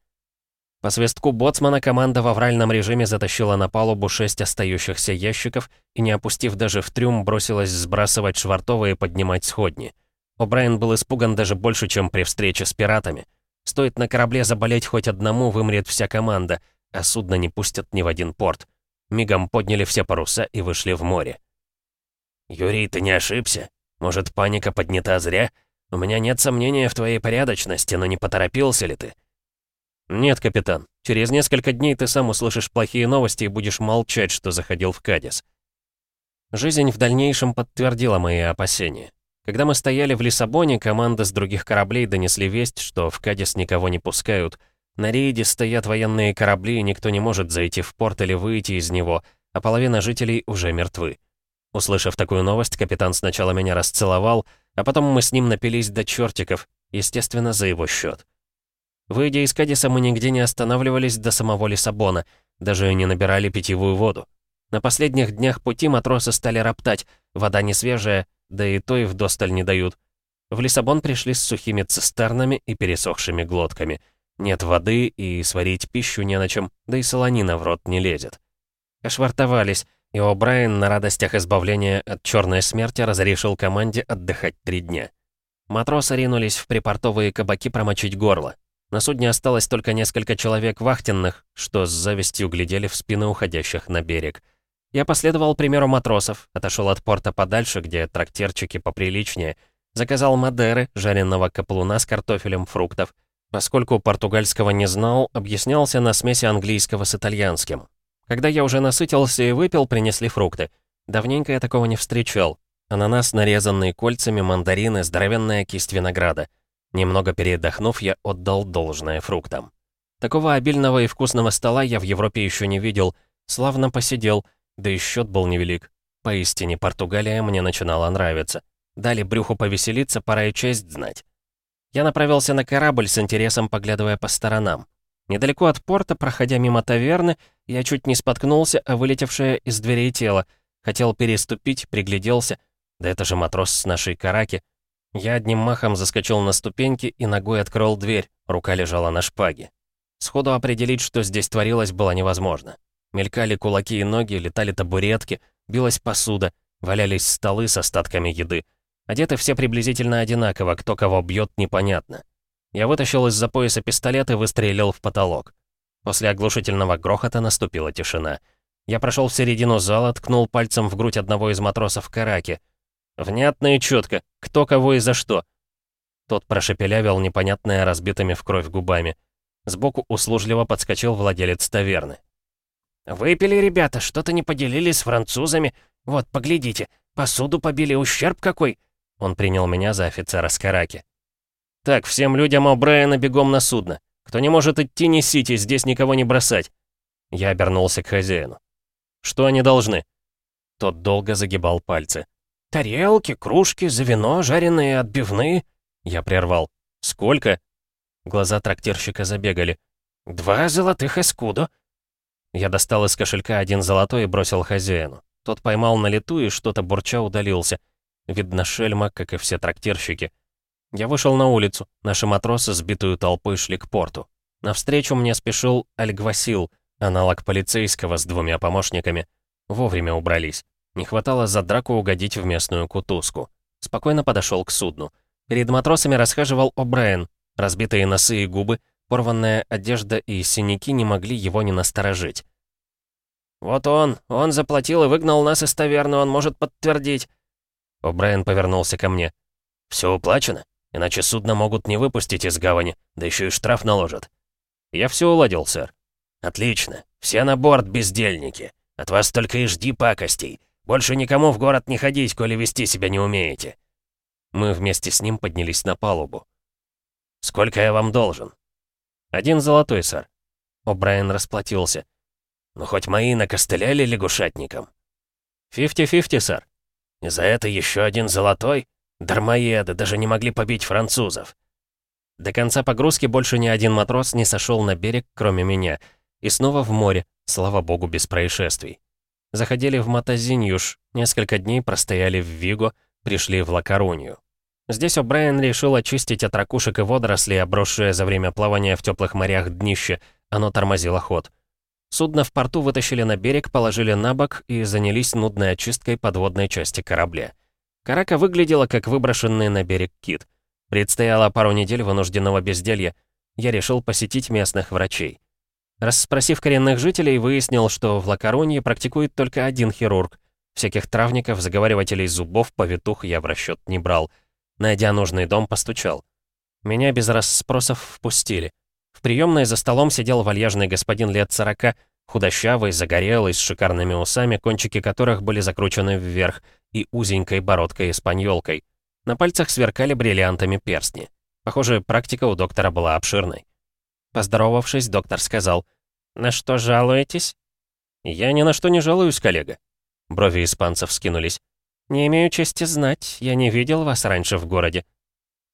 По свистку боцмана команда в авральном режиме затащила на палубу шесть остающихся ящиков и, не опустив даже в трюм, бросилась сбрасывать швартовые и поднимать сходни. О'Брайен был испуган даже больше, чем при встрече с пиратами. Стоит на корабле заболеть хоть одному, вымрет вся команда, а судно не пустят ни в один порт. Мигом подняли все паруса и вышли в море. «Юрий, ты не ошибся? Может, паника поднята зря? У меня нет сомнения в твоей порядочности, но не поторопился ли ты?» «Нет, капитан. Через несколько дней ты сам услышишь плохие новости и будешь молчать, что заходил в Кадис». Жизнь в дальнейшем подтвердила мои опасения. Когда мы стояли в Лиссабоне, команды с других кораблей донесли весть, что в Кадис никого не пускают. На рейде стоят военные корабли, и никто не может зайти в порт или выйти из него, а половина жителей уже мертвы. Услышав такую новость, капитан сначала меня расцеловал, а потом мы с ним напились до чертиков, естественно, за его счет. Выйдя из Кадиса, мы нигде не останавливались до самого Лиссабона, даже не набирали питьевую воду. На последних днях пути матросы стали роптать, вода не свежая, да и то и вдосталь не дают. В Лиссабон пришли с сухими цистернами и пересохшими глотками. Нет воды, и сварить пищу не на чем, да и солонина в рот не лезет. Ошвартовались, и О'Брайен на радостях избавления от черной смерти разрешил команде отдыхать три дня. Матросы ринулись в припортовые кабаки промочить горло. На судне осталось только несколько человек вахтенных, что с завистью глядели в спины уходящих на берег. Я последовал примеру матросов, отошел от порта подальше, где трактирчики поприличнее, заказал мадеры, жареного каплуна с картофелем, фруктов. Поскольку португальского не знал, объяснялся на смеси английского с итальянским. Когда я уже насытился и выпил, принесли фрукты. Давненько я такого не встречал. Ананас, нарезанный кольцами, мандарины, здоровенная кисть винограда — Немного передохнув, я отдал должное фруктам. Такого обильного и вкусного стола я в Европе еще не видел. Славно посидел, да и счет был невелик. Поистине, Португалия мне начинала нравиться. Дали брюху повеселиться, пора и честь знать. Я направился на корабль с интересом, поглядывая по сторонам. Недалеко от порта, проходя мимо таверны, я чуть не споткнулся, а вылетевшее из дверей тело. Хотел переступить, пригляделся. Да это же матрос с нашей караки. Я одним махом заскочил на ступеньки и ногой открыл дверь, рука лежала на шпаге. Сходу определить, что здесь творилось, было невозможно. Мелькали кулаки и ноги, летали табуретки, билась посуда, валялись столы с остатками еды. Одеты все приблизительно одинаково, кто кого бьет, непонятно. Я вытащил из-за пояса пистолет и выстрелил в потолок. После оглушительного грохота наступила тишина. Я прошел в середину зала, ткнул пальцем в грудь одного из матросов Караки. «Внятно и четко. Кто кого и за что?» Тот прошепелявил непонятное разбитыми в кровь губами. Сбоку услужливо подскочил владелец таверны. «Выпили, ребята, что-то не поделились с французами. Вот, поглядите, посуду побили, ущерб какой!» Он принял меня за офицера Скараки. «Так, всем людям О'Брайена бегом на судно. Кто не может идти, несите, здесь никого не бросать». Я обернулся к хозяину. «Что они должны?» Тот долго загибал пальцы. «Тарелки, кружки, за вино, жареные отбивные». Я прервал. «Сколько?» Глаза трактирщика забегали. «Два золотых эскудо». Я достал из кошелька один золотой и бросил хозяину. Тот поймал на лету и что-то бурча удалился. Видно, шельма, как и все трактирщики. Я вышел на улицу. Наши матросы, сбитую толпой, шли к порту. Навстречу мне спешил Альгвасил, Аналог полицейского с двумя помощниками. Вовремя убрались. Не хватало за драку угодить в местную кутузку. Спокойно подошел к судну. Перед матросами расхаживал О'Брайен. Разбитые носы и губы, порванная одежда и синяки не могли его не насторожить. «Вот он, он заплатил и выгнал нас из таверны, он может подтвердить». О'Брайен повернулся ко мне. «Все уплачено, иначе судно могут не выпустить из гавани, да еще и штраф наложат». «Я все уладил, сэр». «Отлично. Все на борт, бездельники. От вас только и жди пакостей. Больше никому в город не ходить, коли вести себя не умеете». Мы вместе с ним поднялись на палубу. «Сколько я вам должен?» «Один золотой, сэр». О'Брайен расплатился. «Ну, хоть мои накостыляли лягушатникам?» «Фифти-фифти, сэр». «И за это еще один золотой? Дармоеды, даже не могли побить французов». До конца погрузки больше ни один матрос не сошел на берег, кроме меня. И снова в море, слава богу, без происшествий. Заходили в Матазиньюш, несколько дней простояли в Виго, пришли в Лакарунью. Здесь О'Брайен решил очистить от ракушек и водорослей, обросшее за время плавания в теплых морях днище. Оно тормозило ход. Судно в порту вытащили на берег, положили на бок и занялись нудной очисткой подводной части корабля. Карака выглядела как выброшенный на берег кит. Предстояло пару недель вынужденного безделья. Я решил посетить местных врачей. Расспросив коренных жителей, выяснил, что в Лакарунье практикует только один хирург. Всяких травников, заговаривателей зубов, повитух я в расчет не брал. Найдя нужный дом, постучал. Меня без расспросов впустили. В приемной за столом сидел вальяжный господин лет сорока, худощавый, загорелый, с шикарными усами, кончики которых были закручены вверх, и узенькой бородкой-испаньолкой. На пальцах сверкали бриллиантами перстни. Похоже, практика у доктора была обширной. Поздоровавшись, доктор сказал, «На что жалуетесь?» «Я ни на что не жалуюсь, коллега». Брови испанцев скинулись. «Не имею чести знать, я не видел вас раньше в городе».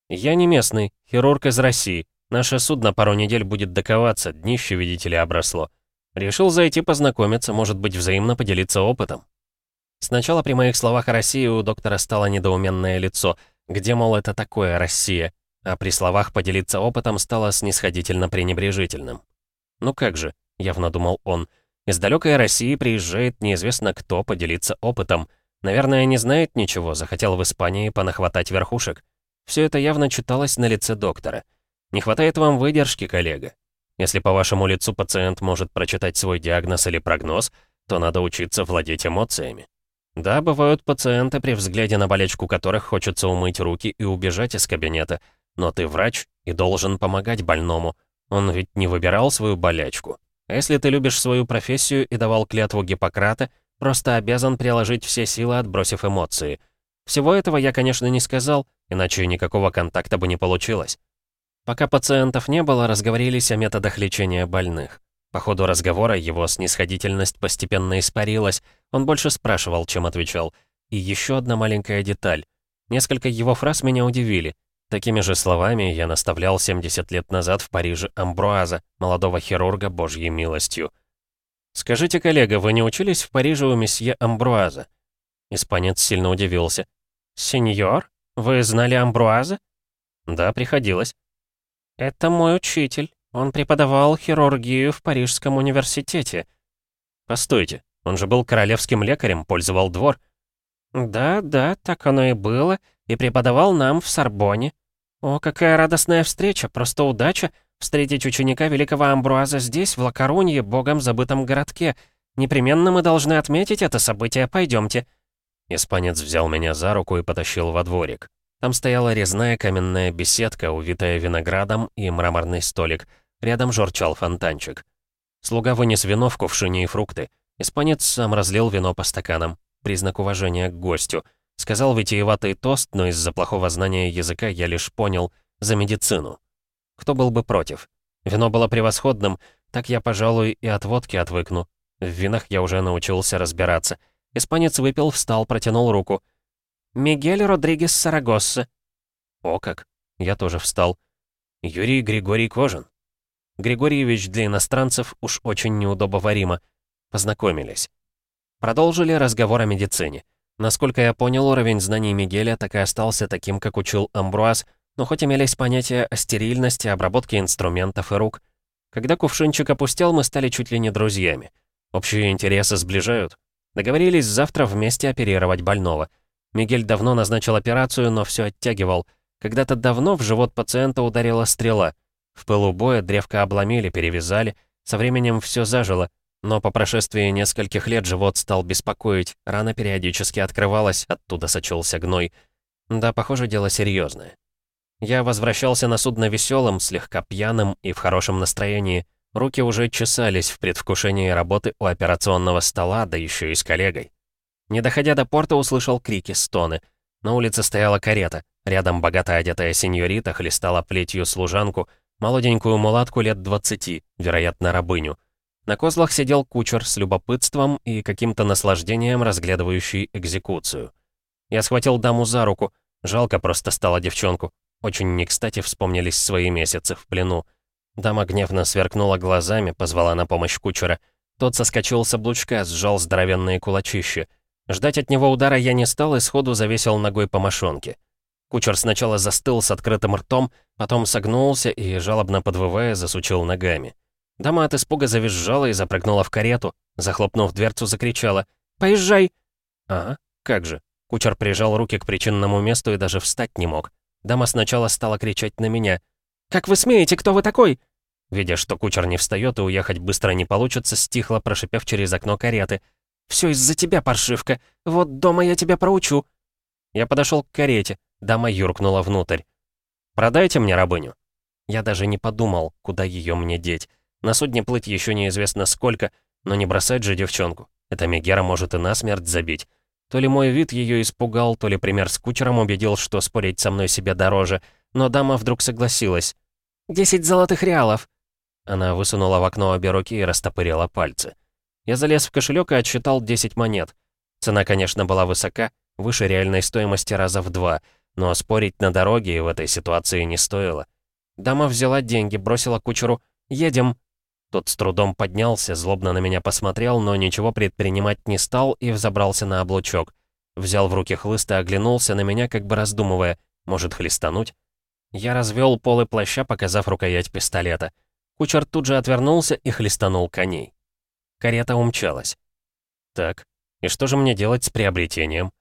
«Я не местный, хирург из России. Наше судно пару недель будет доковаться, днище, видите ли, обросло. Решил зайти познакомиться, может быть, взаимно поделиться опытом». Сначала при моих словах о России у доктора стало недоуменное лицо. Где, мол, это такое Россия? А при словах поделиться опытом стало снисходительно пренебрежительным. «Ну как же», — явно думал он, — «из далекой России приезжает неизвестно кто поделиться опытом. Наверное, не знает ничего, захотел в Испании понахватать верхушек. Все это явно читалось на лице доктора. Не хватает вам выдержки, коллега. Если по вашему лицу пациент может прочитать свой диагноз или прогноз, то надо учиться владеть эмоциями. Да, бывают пациенты, при взгляде на болечку которых хочется умыть руки и убежать из кабинета. Но ты врач и должен помогать больному. Он ведь не выбирал свою болячку. А если ты любишь свою профессию и давал клятву Гиппократа, просто обязан приложить все силы, отбросив эмоции. Всего этого я, конечно, не сказал, иначе никакого контакта бы не получилось. Пока пациентов не было, разговорились о методах лечения больных. По ходу разговора его снисходительность постепенно испарилась, он больше спрашивал, чем отвечал. И еще одна маленькая деталь. Несколько его фраз меня удивили. Такими же словами я наставлял 70 лет назад в Париже Амбруаза, молодого хирурга божьей милостью. «Скажите, коллега, вы не учились в Париже у месье Амбруаза?» Испанец сильно удивился. «Сеньор, вы знали Амбруаза?» «Да, приходилось». «Это мой учитель. Он преподавал хирургию в Парижском университете». «Постойте, он же был королевским лекарем, пользовал двор». «Да, да, так оно и было, и преподавал нам в Сорбоне. О, какая радостная встреча, просто удача встретить ученика великого Амбруаза здесь, в Лакарунье, богом забытом городке. Непременно мы должны отметить это событие, пойдемте». Испанец взял меня за руку и потащил во дворик. Там стояла резная каменная беседка, увитая виноградом, и мраморный столик — Рядом журчал фонтанчик. Слуга вынес вино в кувшине и фрукты. Испанец сам разлил вино по стаканам. Признак уважения к гостю. Сказал витиеватый тост, но из-за плохого знания языка я лишь понял «за медицину». Кто был бы против? Вино было превосходным, так я, пожалуй, и от водки отвыкну. В винах я уже научился разбираться. Испанец выпил, встал, протянул руку. «Мигель Родригес Сарагосса». «О как!» Я тоже встал. «Юрий Григорий Кожин». Григорьевич для иностранцев уж очень неудобоваримо. Познакомились. Продолжили разговор о медицине. Насколько я понял, уровень знаний Мигеля так и остался таким, как учил Амбруаз, но хоть имелись понятия о стерильности, обработке инструментов и рук. Когда кувшинчик опустел, мы стали чуть ли не друзьями. Общие интересы сближают. Договорились завтра вместе оперировать больного. Мигель давно назначил операцию, но все оттягивал. Когда-то давно в живот пациента ударила стрела. В пылу боя древко обломили, перевязали. Со временем все зажило. Но по прошествии нескольких лет живот стал беспокоить. Рана периодически открывалась, оттуда сочился гной. Да, похоже, дело серьезное. Я возвращался на судно веселым, слегка пьяным и в хорошем настроении. Руки уже чесались в предвкушении работы у операционного стола, да еще и с коллегой. Не доходя до порта, услышал крики, стоны. На улице стояла карета. Рядом богато одетая сеньорита хлестала плетью служанку, молоденькую мулатку лет 20, вероятно, рабыню. На козлах сидел кучер с любопытством и каким-то наслаждением разглядывающий экзекуцию. Я схватил даму за руку. Жалко просто стало девчонку. Очень не кстати вспомнились свои месяцы в плену. Дама гневно сверкнула глазами, позвала на помощь кучера. Тот соскочил с облучка, сжал здоровенные кулачища. Ждать от него удара я не стал и сходу завесил ногой по мошонке. Кучер сначала застыл с открытым ртом, потом согнулся и, жалобно подвывая, засучил ногами. Дама от испуга завизжала и запрыгнула в карету. Захлопнув дверцу, закричала «Поезжай!» «Ага, как же». Кучер прижал руки к причинному месту и даже встать не мог. Дама сначала стала кричать на меня — «Как вы смеете? Кто вы такой?» Видя, что кучер не встает и уехать быстро не получится, стихло, прошипев через окно кареты. «Все из-за тебя, паршивка. Вот дома я тебя проучу». Я подошел к карете. Дама юркнула внутрь. «Продайте мне рабыню». Я даже не подумал, куда ее мне деть. На судне плыть еще неизвестно сколько, но не бросать же девчонку. Эта Мегера может и насмерть забить. То ли мой вид ее испугал, то ли пример с кучером убедил, что спорить со мной себе дороже — но дама вдруг согласилась. «Десять золотых реалов!» Она высунула в окно обе руки и растопырила пальцы. Я залез в кошелек и отсчитал 10 монет. Цена, конечно, была высока, выше реальной стоимости раза в два, но спорить на дороге в этой ситуации не стоило. Дама взяла деньги, бросила кучеру «Едем!». Тот с трудом поднялся, злобно на меня посмотрел, но ничего предпринимать не стал и взобрался на облучок. Взял в руки хлыст и оглянулся на меня, как бы раздумывая, может хлестануть? Я развел полы плаща, показав рукоять пистолета. Кучер тут же отвернулся и хлестанул коней. Карета умчалась. Так, и что же мне делать с приобретением?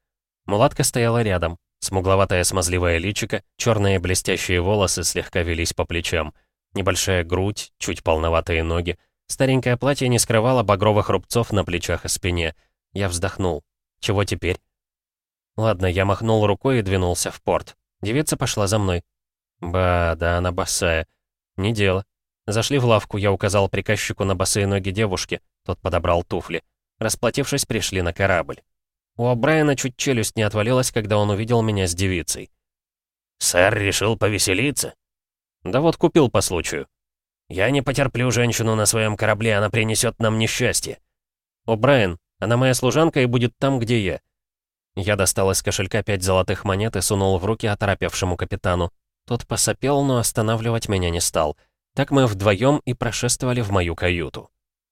Мулатка стояла рядом. Смугловатая смазливая личика, черные блестящие волосы слегка велись по плечам. Небольшая грудь, чуть полноватые ноги. Старенькое платье не скрывало багровых рубцов на плечах и спине. Я вздохнул. Чего теперь? Ладно, я махнул рукой и двинулся в порт. Девица пошла за мной. Ба, да она босая. Не дело. Зашли в лавку, я указал приказчику на босые ноги девушки. Тот подобрал туфли. Расплатившись, пришли на корабль. У О'Брайена чуть челюсть не отвалилась, когда он увидел меня с девицей. «Сэр решил повеселиться?» «Да вот купил по случаю». «Я не потерплю женщину на своем корабле, она принесет нам несчастье». «О'Брайен, она моя служанка и будет там, где я». Я достал из кошелька пять золотых монет и сунул в руки оторопевшему капитану. Тот посопел, но останавливать меня не стал. Так мы вдвоем и прошествовали в мою каюту.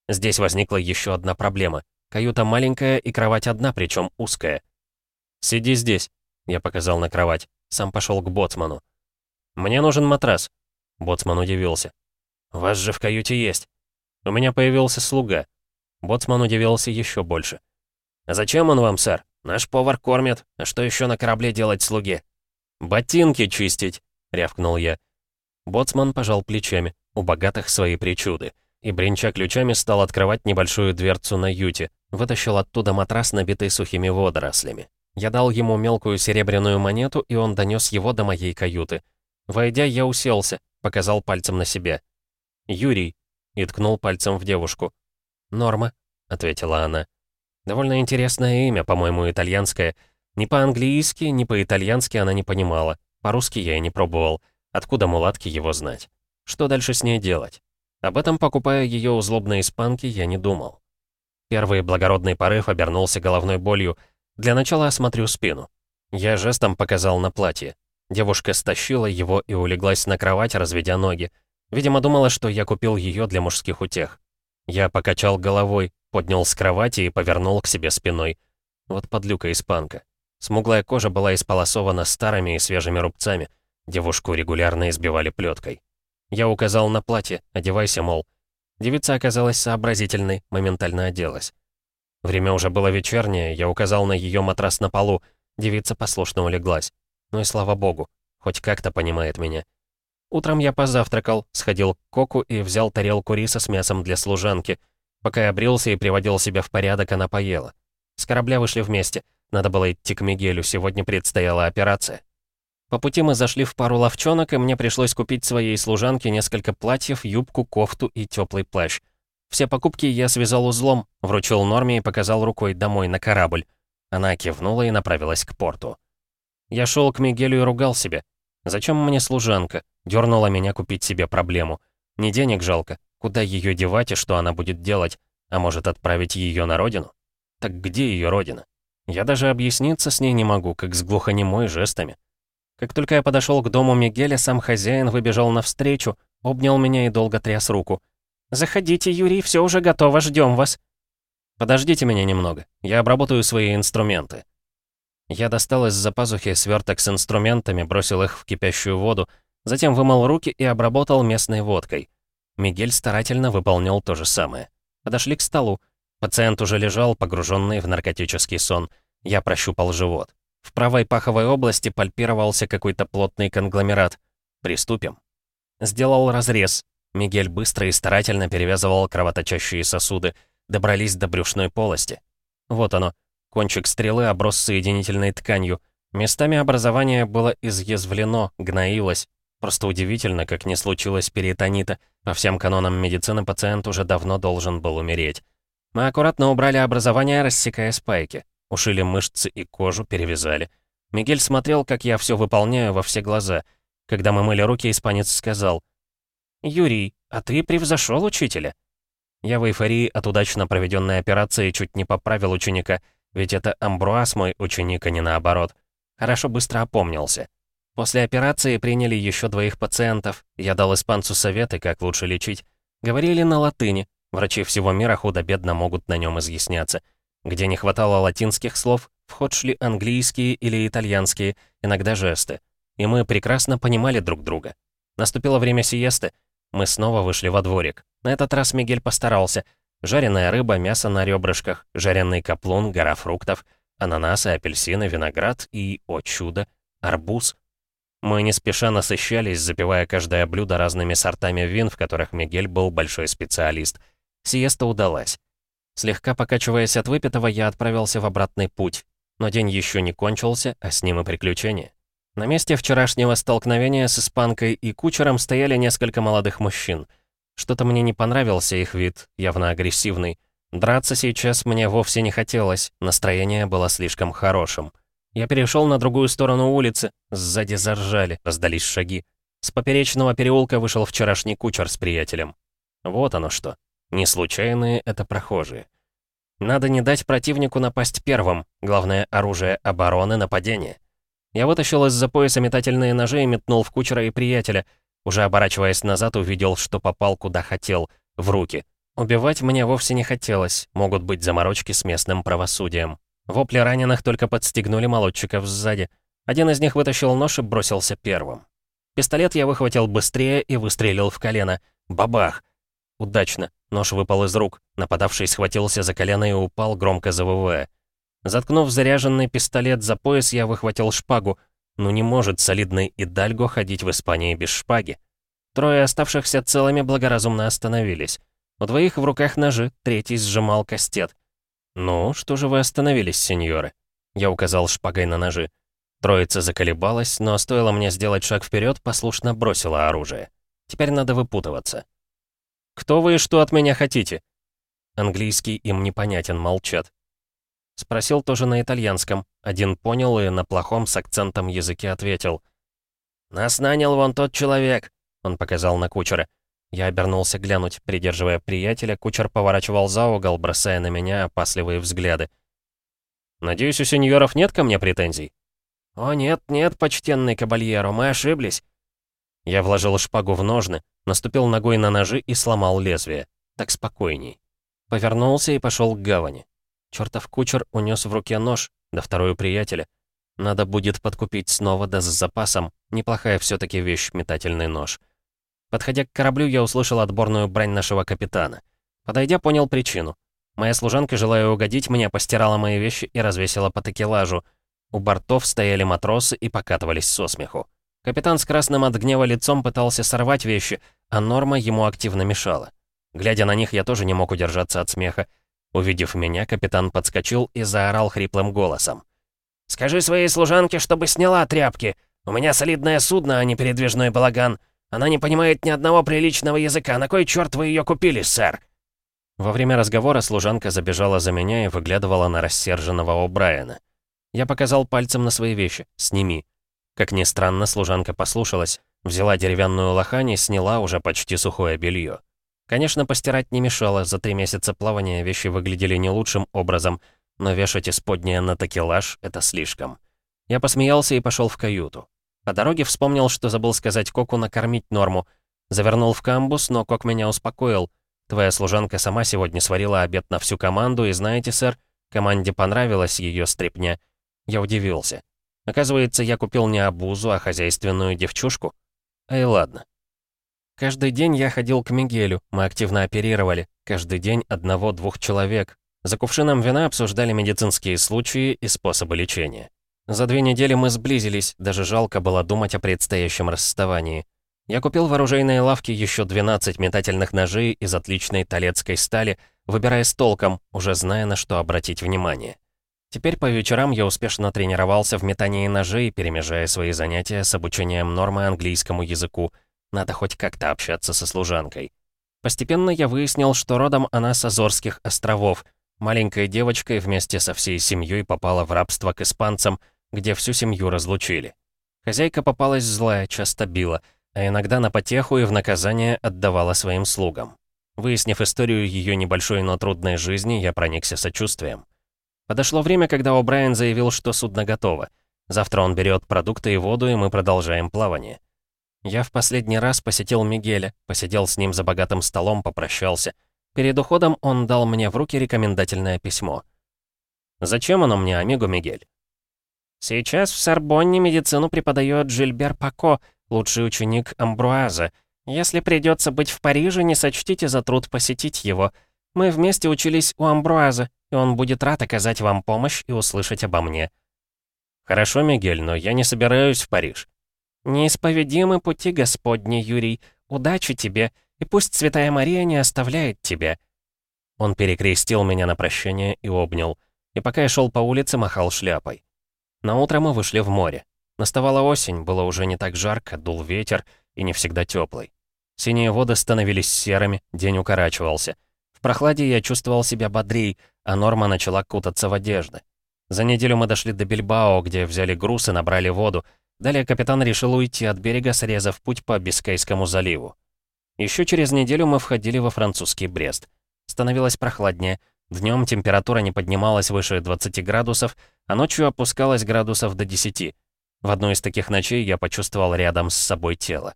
Здесь возникла еще одна проблема. Каюта маленькая и кровать одна, причем узкая. «Сиди здесь», — я показал на кровать. Сам пошел к боцману. «Мне нужен матрас». Боцман удивился. «У вас же в каюте есть». «У меня появился слуга». Боцман удивился еще больше. «А зачем он вам, сэр? Наш повар кормит. А что еще на корабле делать слуге?» «Ботинки чистить», — рявкнул я. Боцман пожал плечами, у богатых свои причуды, и, бренча ключами, стал открывать небольшую дверцу на юте, вытащил оттуда матрас, набитый сухими водорослями. Я дал ему мелкую серебряную монету, и он донес его до моей каюты. Войдя, я уселся, показал пальцем на себя. «Юрий», — и ткнул пальцем в девушку. «Норма», — ответила она. «Довольно интересное имя, по-моему, итальянское. Ни по-английски, ни по-итальянски она не понимала. По-русски я и не пробовал. Откуда мулатке его знать? Что дальше с ней делать? Об этом, покупая ее у злобной испанки, я не думал. Первый благородный порыв обернулся головной болью. Для начала осмотрю спину. Я жестом показал на платье. Девушка стащила его и улеглась на кровать, разведя ноги. Видимо, думала, что я купил ее для мужских утех. Я покачал головой, поднял с кровати и повернул к себе спиной. Вот подлюка испанка. Смуглая кожа была исполосована старыми и свежими рубцами. Девушку регулярно избивали плеткой. Я указал на платье, одевайся, мол. Девица оказалась сообразительной, моментально оделась. Время уже было вечернее, я указал на ее матрас на полу. Девица послушно улеглась. Ну и слава богу, хоть как-то понимает меня. Утром я позавтракал, сходил к коку и взял тарелку риса с мясом для служанки. Пока я брился и приводил себя в порядок, она поела. С корабля вышли вместе. Надо было идти к Мигелю, сегодня предстояла операция. По пути мы зашли в пару ловчонок, и мне пришлось купить своей служанке несколько платьев, юбку, кофту и теплый плащ. Все покупки я связал узлом, вручил Норме и показал рукой домой на корабль. Она кивнула и направилась к порту. Я шел к Мигелю и ругал себя. Зачем мне служанка? Дернула меня купить себе проблему. Не денег жалко. Куда ее девать и что она будет делать? А может, отправить ее на родину? Так где ее родина? Я даже объясниться с ней не могу, как с глухонемой жестами. Как только я подошел к дому Мигеля, сам хозяин выбежал навстречу, обнял меня и долго тряс руку. «Заходите, Юрий, все уже готово, ждем вас». «Подождите меня немного, я обработаю свои инструменты». Я достал из-за пазухи сверток с инструментами, бросил их в кипящую воду, Затем вымыл руки и обработал местной водкой. Мигель старательно выполнял то же самое. Подошли к столу. Пациент уже лежал, погруженный в наркотический сон. Я прощупал живот. В правой паховой области пальпировался какой-то плотный конгломерат. Приступим. Сделал разрез. Мигель быстро и старательно перевязывал кровоточащие сосуды. Добрались до брюшной полости. Вот оно. Кончик стрелы оброс соединительной тканью. Местами образование было изъязвлено, гноилось, Просто удивительно, как не случилось перитонита. По всем канонам медицины пациент уже давно должен был умереть. Мы аккуратно убрали образование, рассекая спайки. Ушили мышцы и кожу, перевязали. Мигель смотрел, как я все выполняю во все глаза. Когда мы мыли руки, испанец сказал, «Юрий, а ты превзошел учителя?» Я в эйфории от удачно проведенной операции чуть не поправил ученика, ведь это Амбруас мой ученик, а не наоборот. Хорошо быстро опомнился. После операции приняли еще двоих пациентов. Я дал испанцу советы, как лучше лечить. Говорили на латыни. Врачи всего мира худо-бедно могут на нем изъясняться. Где не хватало латинских слов, в ход шли английские или итальянские, иногда жесты. И мы прекрасно понимали друг друга. Наступило время сиесты. Мы снова вышли во дворик. На этот раз Мигель постарался. Жареная рыба, мясо на ребрышках, жареный каплун, гора фруктов, ананасы, апельсины, виноград и, о чудо, арбуз. Мы не спеша насыщались, запивая каждое блюдо разными сортами вин, в которых Мигель был большой специалист. Сиеста удалась. Слегка покачиваясь от выпитого, я отправился в обратный путь. Но день еще не кончился, а с ним и приключения. На месте вчерашнего столкновения с испанкой и кучером стояли несколько молодых мужчин. Что-то мне не понравился их вид, явно агрессивный. Драться сейчас мне вовсе не хотелось, настроение было слишком хорошим. Я перешел на другую сторону улицы, сзади заржали, раздались шаги. С поперечного переулка вышел вчерашний кучер с приятелем. Вот оно что. Не случайные это прохожие. Надо не дать противнику напасть первым. Главное оружие обороны — нападение. Я вытащил из-за пояса метательные ножи и метнул в кучера и приятеля. Уже оборачиваясь назад, увидел, что попал куда хотел, в руки. Убивать мне вовсе не хотелось, могут быть заморочки с местным правосудием. Вопли раненых только подстегнули молодчиков сзади. Один из них вытащил нож и бросился первым. Пистолет я выхватил быстрее и выстрелил в колено. Бабах! Удачно. Нож выпал из рук. Нападавший схватился за колено и упал, громко завывая. Заткнув заряженный пистолет за пояс, я выхватил шпагу. Ну не может солидный Идальго ходить в Испании без шпаги. Трое оставшихся целыми благоразумно остановились. У двоих в руках ножи, третий сжимал кастет. «Ну, что же вы остановились, сеньоры?» Я указал шпагой на ножи. Троица заколебалась, но стоило мне сделать шаг вперед, послушно бросила оружие. Теперь надо выпутываться. «Кто вы и что от меня хотите?» Английский им непонятен, молчат. Спросил тоже на итальянском. Один понял и на плохом с акцентом языке ответил. «Нас нанял вон тот человек», — он показал на кучера. Я обернулся глянуть, придерживая приятеля, кучер поворачивал за угол, бросая на меня опасливые взгляды. «Надеюсь, у сеньоров нет ко мне претензий?» «О, нет, нет, почтенный кабальеро, мы ошиблись». Я вложил шпагу в ножны, наступил ногой на ножи и сломал лезвие. Так спокойней. Повернулся и пошел к гавани. Чертов кучер унес в руке нож, да вторую приятеля. Надо будет подкупить снова, да с запасом. Неплохая все таки вещь, метательный нож. Подходя к кораблю, я услышал отборную брань нашего капитана. Подойдя, понял причину. Моя служанка, желая угодить мне, постирала мои вещи и развесила по такелажу. У бортов стояли матросы и покатывались со смеху. Капитан с красным от гнева лицом пытался сорвать вещи, а Норма ему активно мешала. Глядя на них, я тоже не мог удержаться от смеха. Увидев меня, капитан подскочил и заорал хриплым голосом. «Скажи своей служанке, чтобы сняла тряпки. У меня солидное судно, а не передвижной балаган. Она не понимает ни одного приличного языка. На кой черт вы ее купили, сэр?» Во время разговора служанка забежала за меня и выглядывала на рассерженного О'Брайена. Я показал пальцем на свои вещи. «Сними». Как ни странно, служанка послушалась, взяла деревянную лохань и сняла уже почти сухое белье. Конечно, постирать не мешало, за три месяца плавания вещи выглядели не лучшим образом, но вешать исподнее на такелаж — это слишком. Я посмеялся и пошел в каюту. По дороге вспомнил, что забыл сказать Коку накормить Норму. Завернул в камбус, но Кок меня успокоил. Твоя служанка сама сегодня сварила обед на всю команду, и знаете, сэр, команде понравилась ее стряпня. Я удивился. Оказывается, я купил не обузу, а хозяйственную девчушку. Эй, ладно. Каждый день я ходил к Мигелю, мы активно оперировали. Каждый день одного-двух человек. За кувшином вина обсуждали медицинские случаи и способы лечения. За две недели мы сблизились, даже жалко было думать о предстоящем расставании. Я купил в оружейной лавке еще 12 метательных ножей из отличной талецкой стали, выбирая с толком, уже зная, на что обратить внимание. Теперь по вечерам я успешно тренировался в метании ножей, перемежая свои занятия с обучением нормы английскому языку. Надо хоть как-то общаться со служанкой. Постепенно я выяснил, что родом она с Азорских островов. Маленькой девочкой вместе со всей семьей попала в рабство к испанцам — где всю семью разлучили. Хозяйка попалась злая, часто била, а иногда на потеху и в наказание отдавала своим слугам. Выяснив историю ее небольшой, но трудной жизни, я проникся сочувствием. Подошло время, когда О'Брайен заявил, что судно готово. Завтра он берет продукты и воду, и мы продолжаем плавание. Я в последний раз посетил Мигеля, посидел с ним за богатым столом, попрощался. Перед уходом он дал мне в руки рекомендательное письмо. «Зачем оно мне, амиго Мигель?» Сейчас в Сорбонне медицину преподает Жильбер Пако, лучший ученик Амбруаза. Если придется быть в Париже, не сочтите за труд посетить его. Мы вместе учились у Амбруаза, и он будет рад оказать вам помощь и услышать обо мне. Хорошо, Мигель, но я не собираюсь в Париж. Неисповедимы пути Господни, Юрий. Удачи тебе, и пусть Святая Мария не оставляет тебя. Он перекрестил меня на прощание и обнял. И пока я шел по улице, махал шляпой. На утро мы вышли в море. Наставала осень, было уже не так жарко, дул ветер и не всегда теплый. Синие воды становились серыми, день укорачивался. В прохладе я чувствовал себя бодрей, а Норма начала кутаться в одежды. За неделю мы дошли до Бильбао, где взяли груз и набрали воду. Далее капитан решил уйти от берега, срезав путь по Бискайскому заливу. Еще через неделю мы входили во французский Брест. Становилось прохладнее, Днем температура не поднималась выше 20 градусов, а ночью опускалась градусов до 10. В одной из таких ночей я почувствовал рядом с собой тело.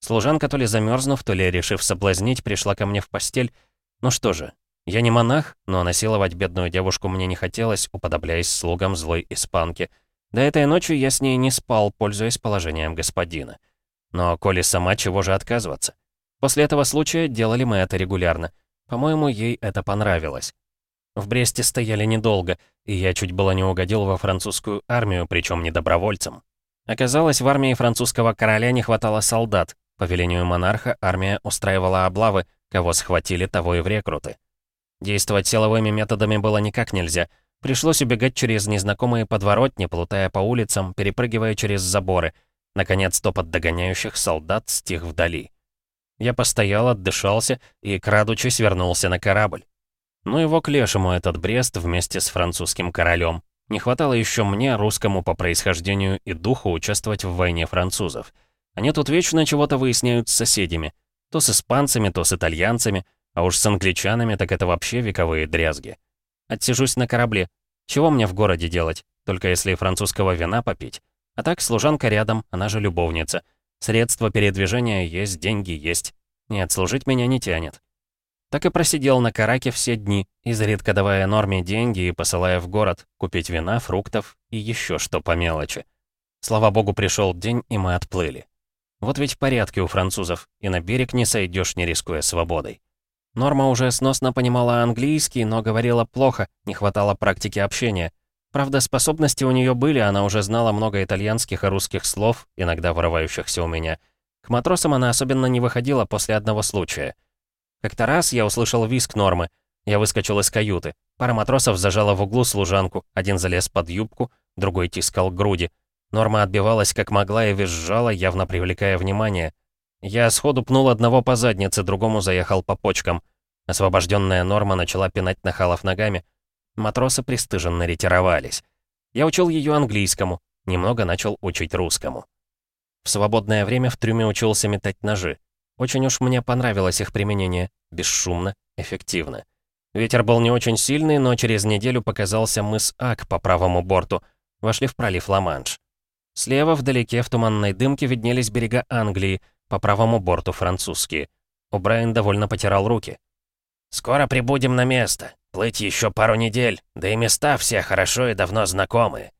Служанка, то ли замерзнув, то ли решив соблазнить, пришла ко мне в постель. Ну что же, я не монах, но насиловать бедную девушку мне не хотелось, уподобляясь слугам злой испанки. До этой ночи я с ней не спал, пользуясь положением господина. Но коли сама, чего же отказываться? После этого случая делали мы это регулярно. По-моему, ей это понравилось. В Бресте стояли недолго, и я чуть было не угодил во французскую армию, причем не добровольцем. Оказалось, в армии французского короля не хватало солдат. По велению монарха армия устраивала облавы, кого схватили, того и в рекруты. Действовать силовыми методами было никак нельзя. Пришлось убегать через незнакомые подворотни, плутая по улицам, перепрыгивая через заборы. Наконец, топот догоняющих солдат стих вдали. Я постоял, отдышался и, крадучись, вернулся на корабль. Ну его к лешему этот Брест вместе с французским королем. Не хватало еще мне, русскому по происхождению и духу, участвовать в войне французов. Они тут вечно чего-то выясняют с соседями. То с испанцами, то с итальянцами, а уж с англичанами так это вообще вековые дрязги. Отсижусь на корабле. Чего мне в городе делать? Только если французского вина попить. А так, служанка рядом, она же любовница. Средства передвижения есть, деньги есть. Нет, служить меня не тянет. Так и просидел на Караке все дни, изредка давая Норме деньги и посылая в город купить вина, фруктов и еще что по мелочи. Слава богу, пришел день, и мы отплыли. Вот ведь порядки у французов, и на берег не сойдешь, не рискуя свободой. Норма уже сносно понимала английский, но говорила плохо, не хватало практики общения. Правда, способности у нее были, она уже знала много итальянских и русских слов, иногда вырывающихся у меня. К матросам она особенно не выходила после одного случая. Как-то раз я услышал визг Нормы. Я выскочил из каюты. Пара матросов зажала в углу служанку, один залез под юбку, другой тискал груди. Норма отбивалась как могла и визжала, явно привлекая внимание. Я сходу пнул одного по заднице, другому заехал по почкам. Освобожденная Норма начала пинать нахалов ногами. Матросы пристыженно ретировались. Я учил ее английскому, немного начал учить русскому. В свободное время в трюме учился метать ножи. Очень уж мне понравилось их применение. Бесшумно, эффективно. Ветер был не очень сильный, но через неделю показался мыс Ак по правому борту. Вошли в пролив Ла-Манш. Слева, вдалеке, в туманной дымке виднелись берега Англии, по правому борту французские. О'Брайен довольно потирал руки. «Скоро прибудем на место. Плыть еще пару недель, да и места все хорошо и давно знакомые».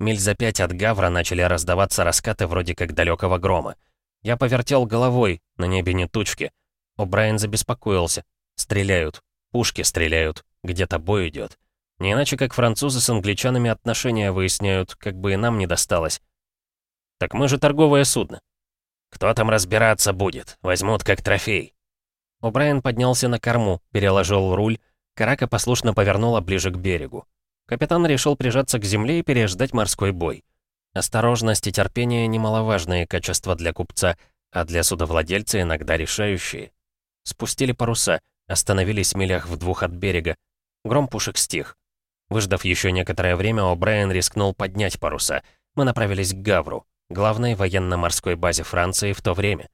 Миль за пять от Гавра начали раздаваться раскаты вроде как далекого грома. Я повертел головой, на небе не тучки. О'Брайен забеспокоился. Стреляют. Пушки стреляют. Где-то бой идет. Не иначе, как французы с англичанами отношения выясняют, как бы и нам не досталось. Так мы же торговое судно. Кто там разбираться будет? Возьмут как трофей. О'Брайен поднялся на корму, переложил руль. Карака послушно повернула ближе к берегу. Капитан решил прижаться к земле и переждать морской бой. Осторожность и терпение — немаловажные качества для купца, а для судовладельца иногда решающие. Спустили паруса, остановились в милях в двух от берега. Гром пушек стих. Выждав еще некоторое время, О'Брайен рискнул поднять паруса. Мы направились к Гавру, главной военно-морской базе Франции в то время.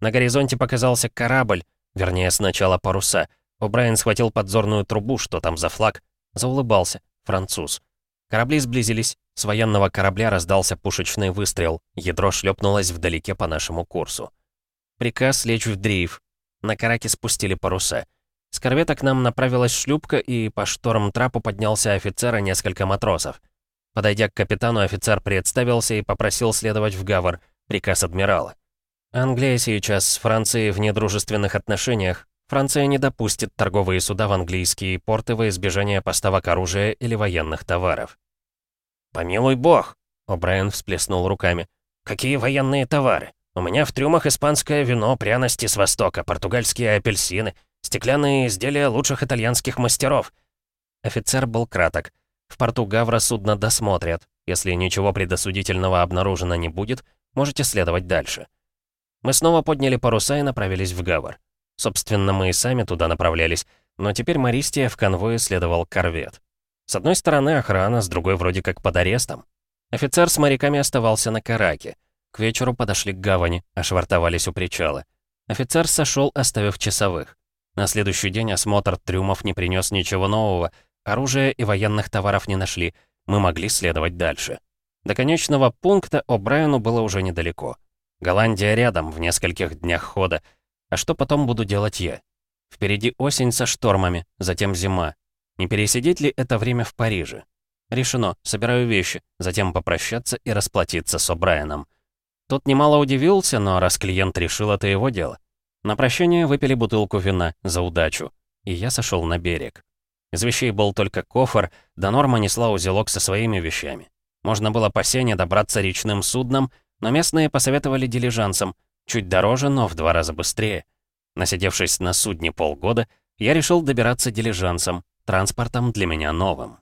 На горизонте показался корабль, вернее, сначала паруса. О'Брайен схватил подзорную трубу, что там за флаг, заулыбался, француз. Корабли сблизились, с военного корабля раздался пушечный выстрел, ядро шлепнулось вдалеке по нашему курсу. Приказ лечь в дрейф. На караке спустили паруса. С корвета к нам направилась шлюпка, и по шторм-трапу поднялся офицер и несколько матросов. Подойдя к капитану, офицер представился и попросил следовать в Гавр, приказ адмирала. Англия сейчас с Францией в недружественных отношениях. Франция не допустит торговые суда в английские порты во избежание поставок оружия или военных товаров. «Помилуй бог!» — О'Брайен всплеснул руками. «Какие военные товары? У меня в трюмах испанское вино, пряности с Востока, португальские апельсины, Стеклянные изделия лучших итальянских мастеров». Офицер был краток. В порту Гавра судно досмотрят. Если ничего предосудительного обнаружено не будет, можете следовать дальше. Мы снова подняли паруса и направились в Гавр. Собственно, мы и сами туда направлялись, но теперь Мористия в конвое следовал корвет. С одной стороны охрана, с другой вроде как под арестом. Офицер с моряками оставался на Караке. К вечеру подошли к гавани, ошвартовались у причала. Офицер сошел, оставив часовых. На следующий день осмотр трюмов не принес ничего нового. Оружия и военных товаров не нашли. Мы могли следовать дальше. До конечного пункта О'Брайену было уже недалеко. Голландия рядом, в нескольких днях хода. А что потом буду делать я? Впереди осень со штормами, затем зима. Не пересидеть ли это время в Париже? Решено, собираю вещи, затем попрощаться и расплатиться с О'Брайеном. Тот немало удивился, но раз клиент решил, это его дело. На прощание выпили бутылку вина за удачу, и я сошел на берег. Из вещей был только кофр, да Норма несла узелок со своими вещами. Можно было по сене добраться речным судном, но местные посоветовали дилижансом, чуть дороже, но в два раза быстрее. Насидевшись на судне полгода, я решил добираться дилижансом, транспортом для меня новым.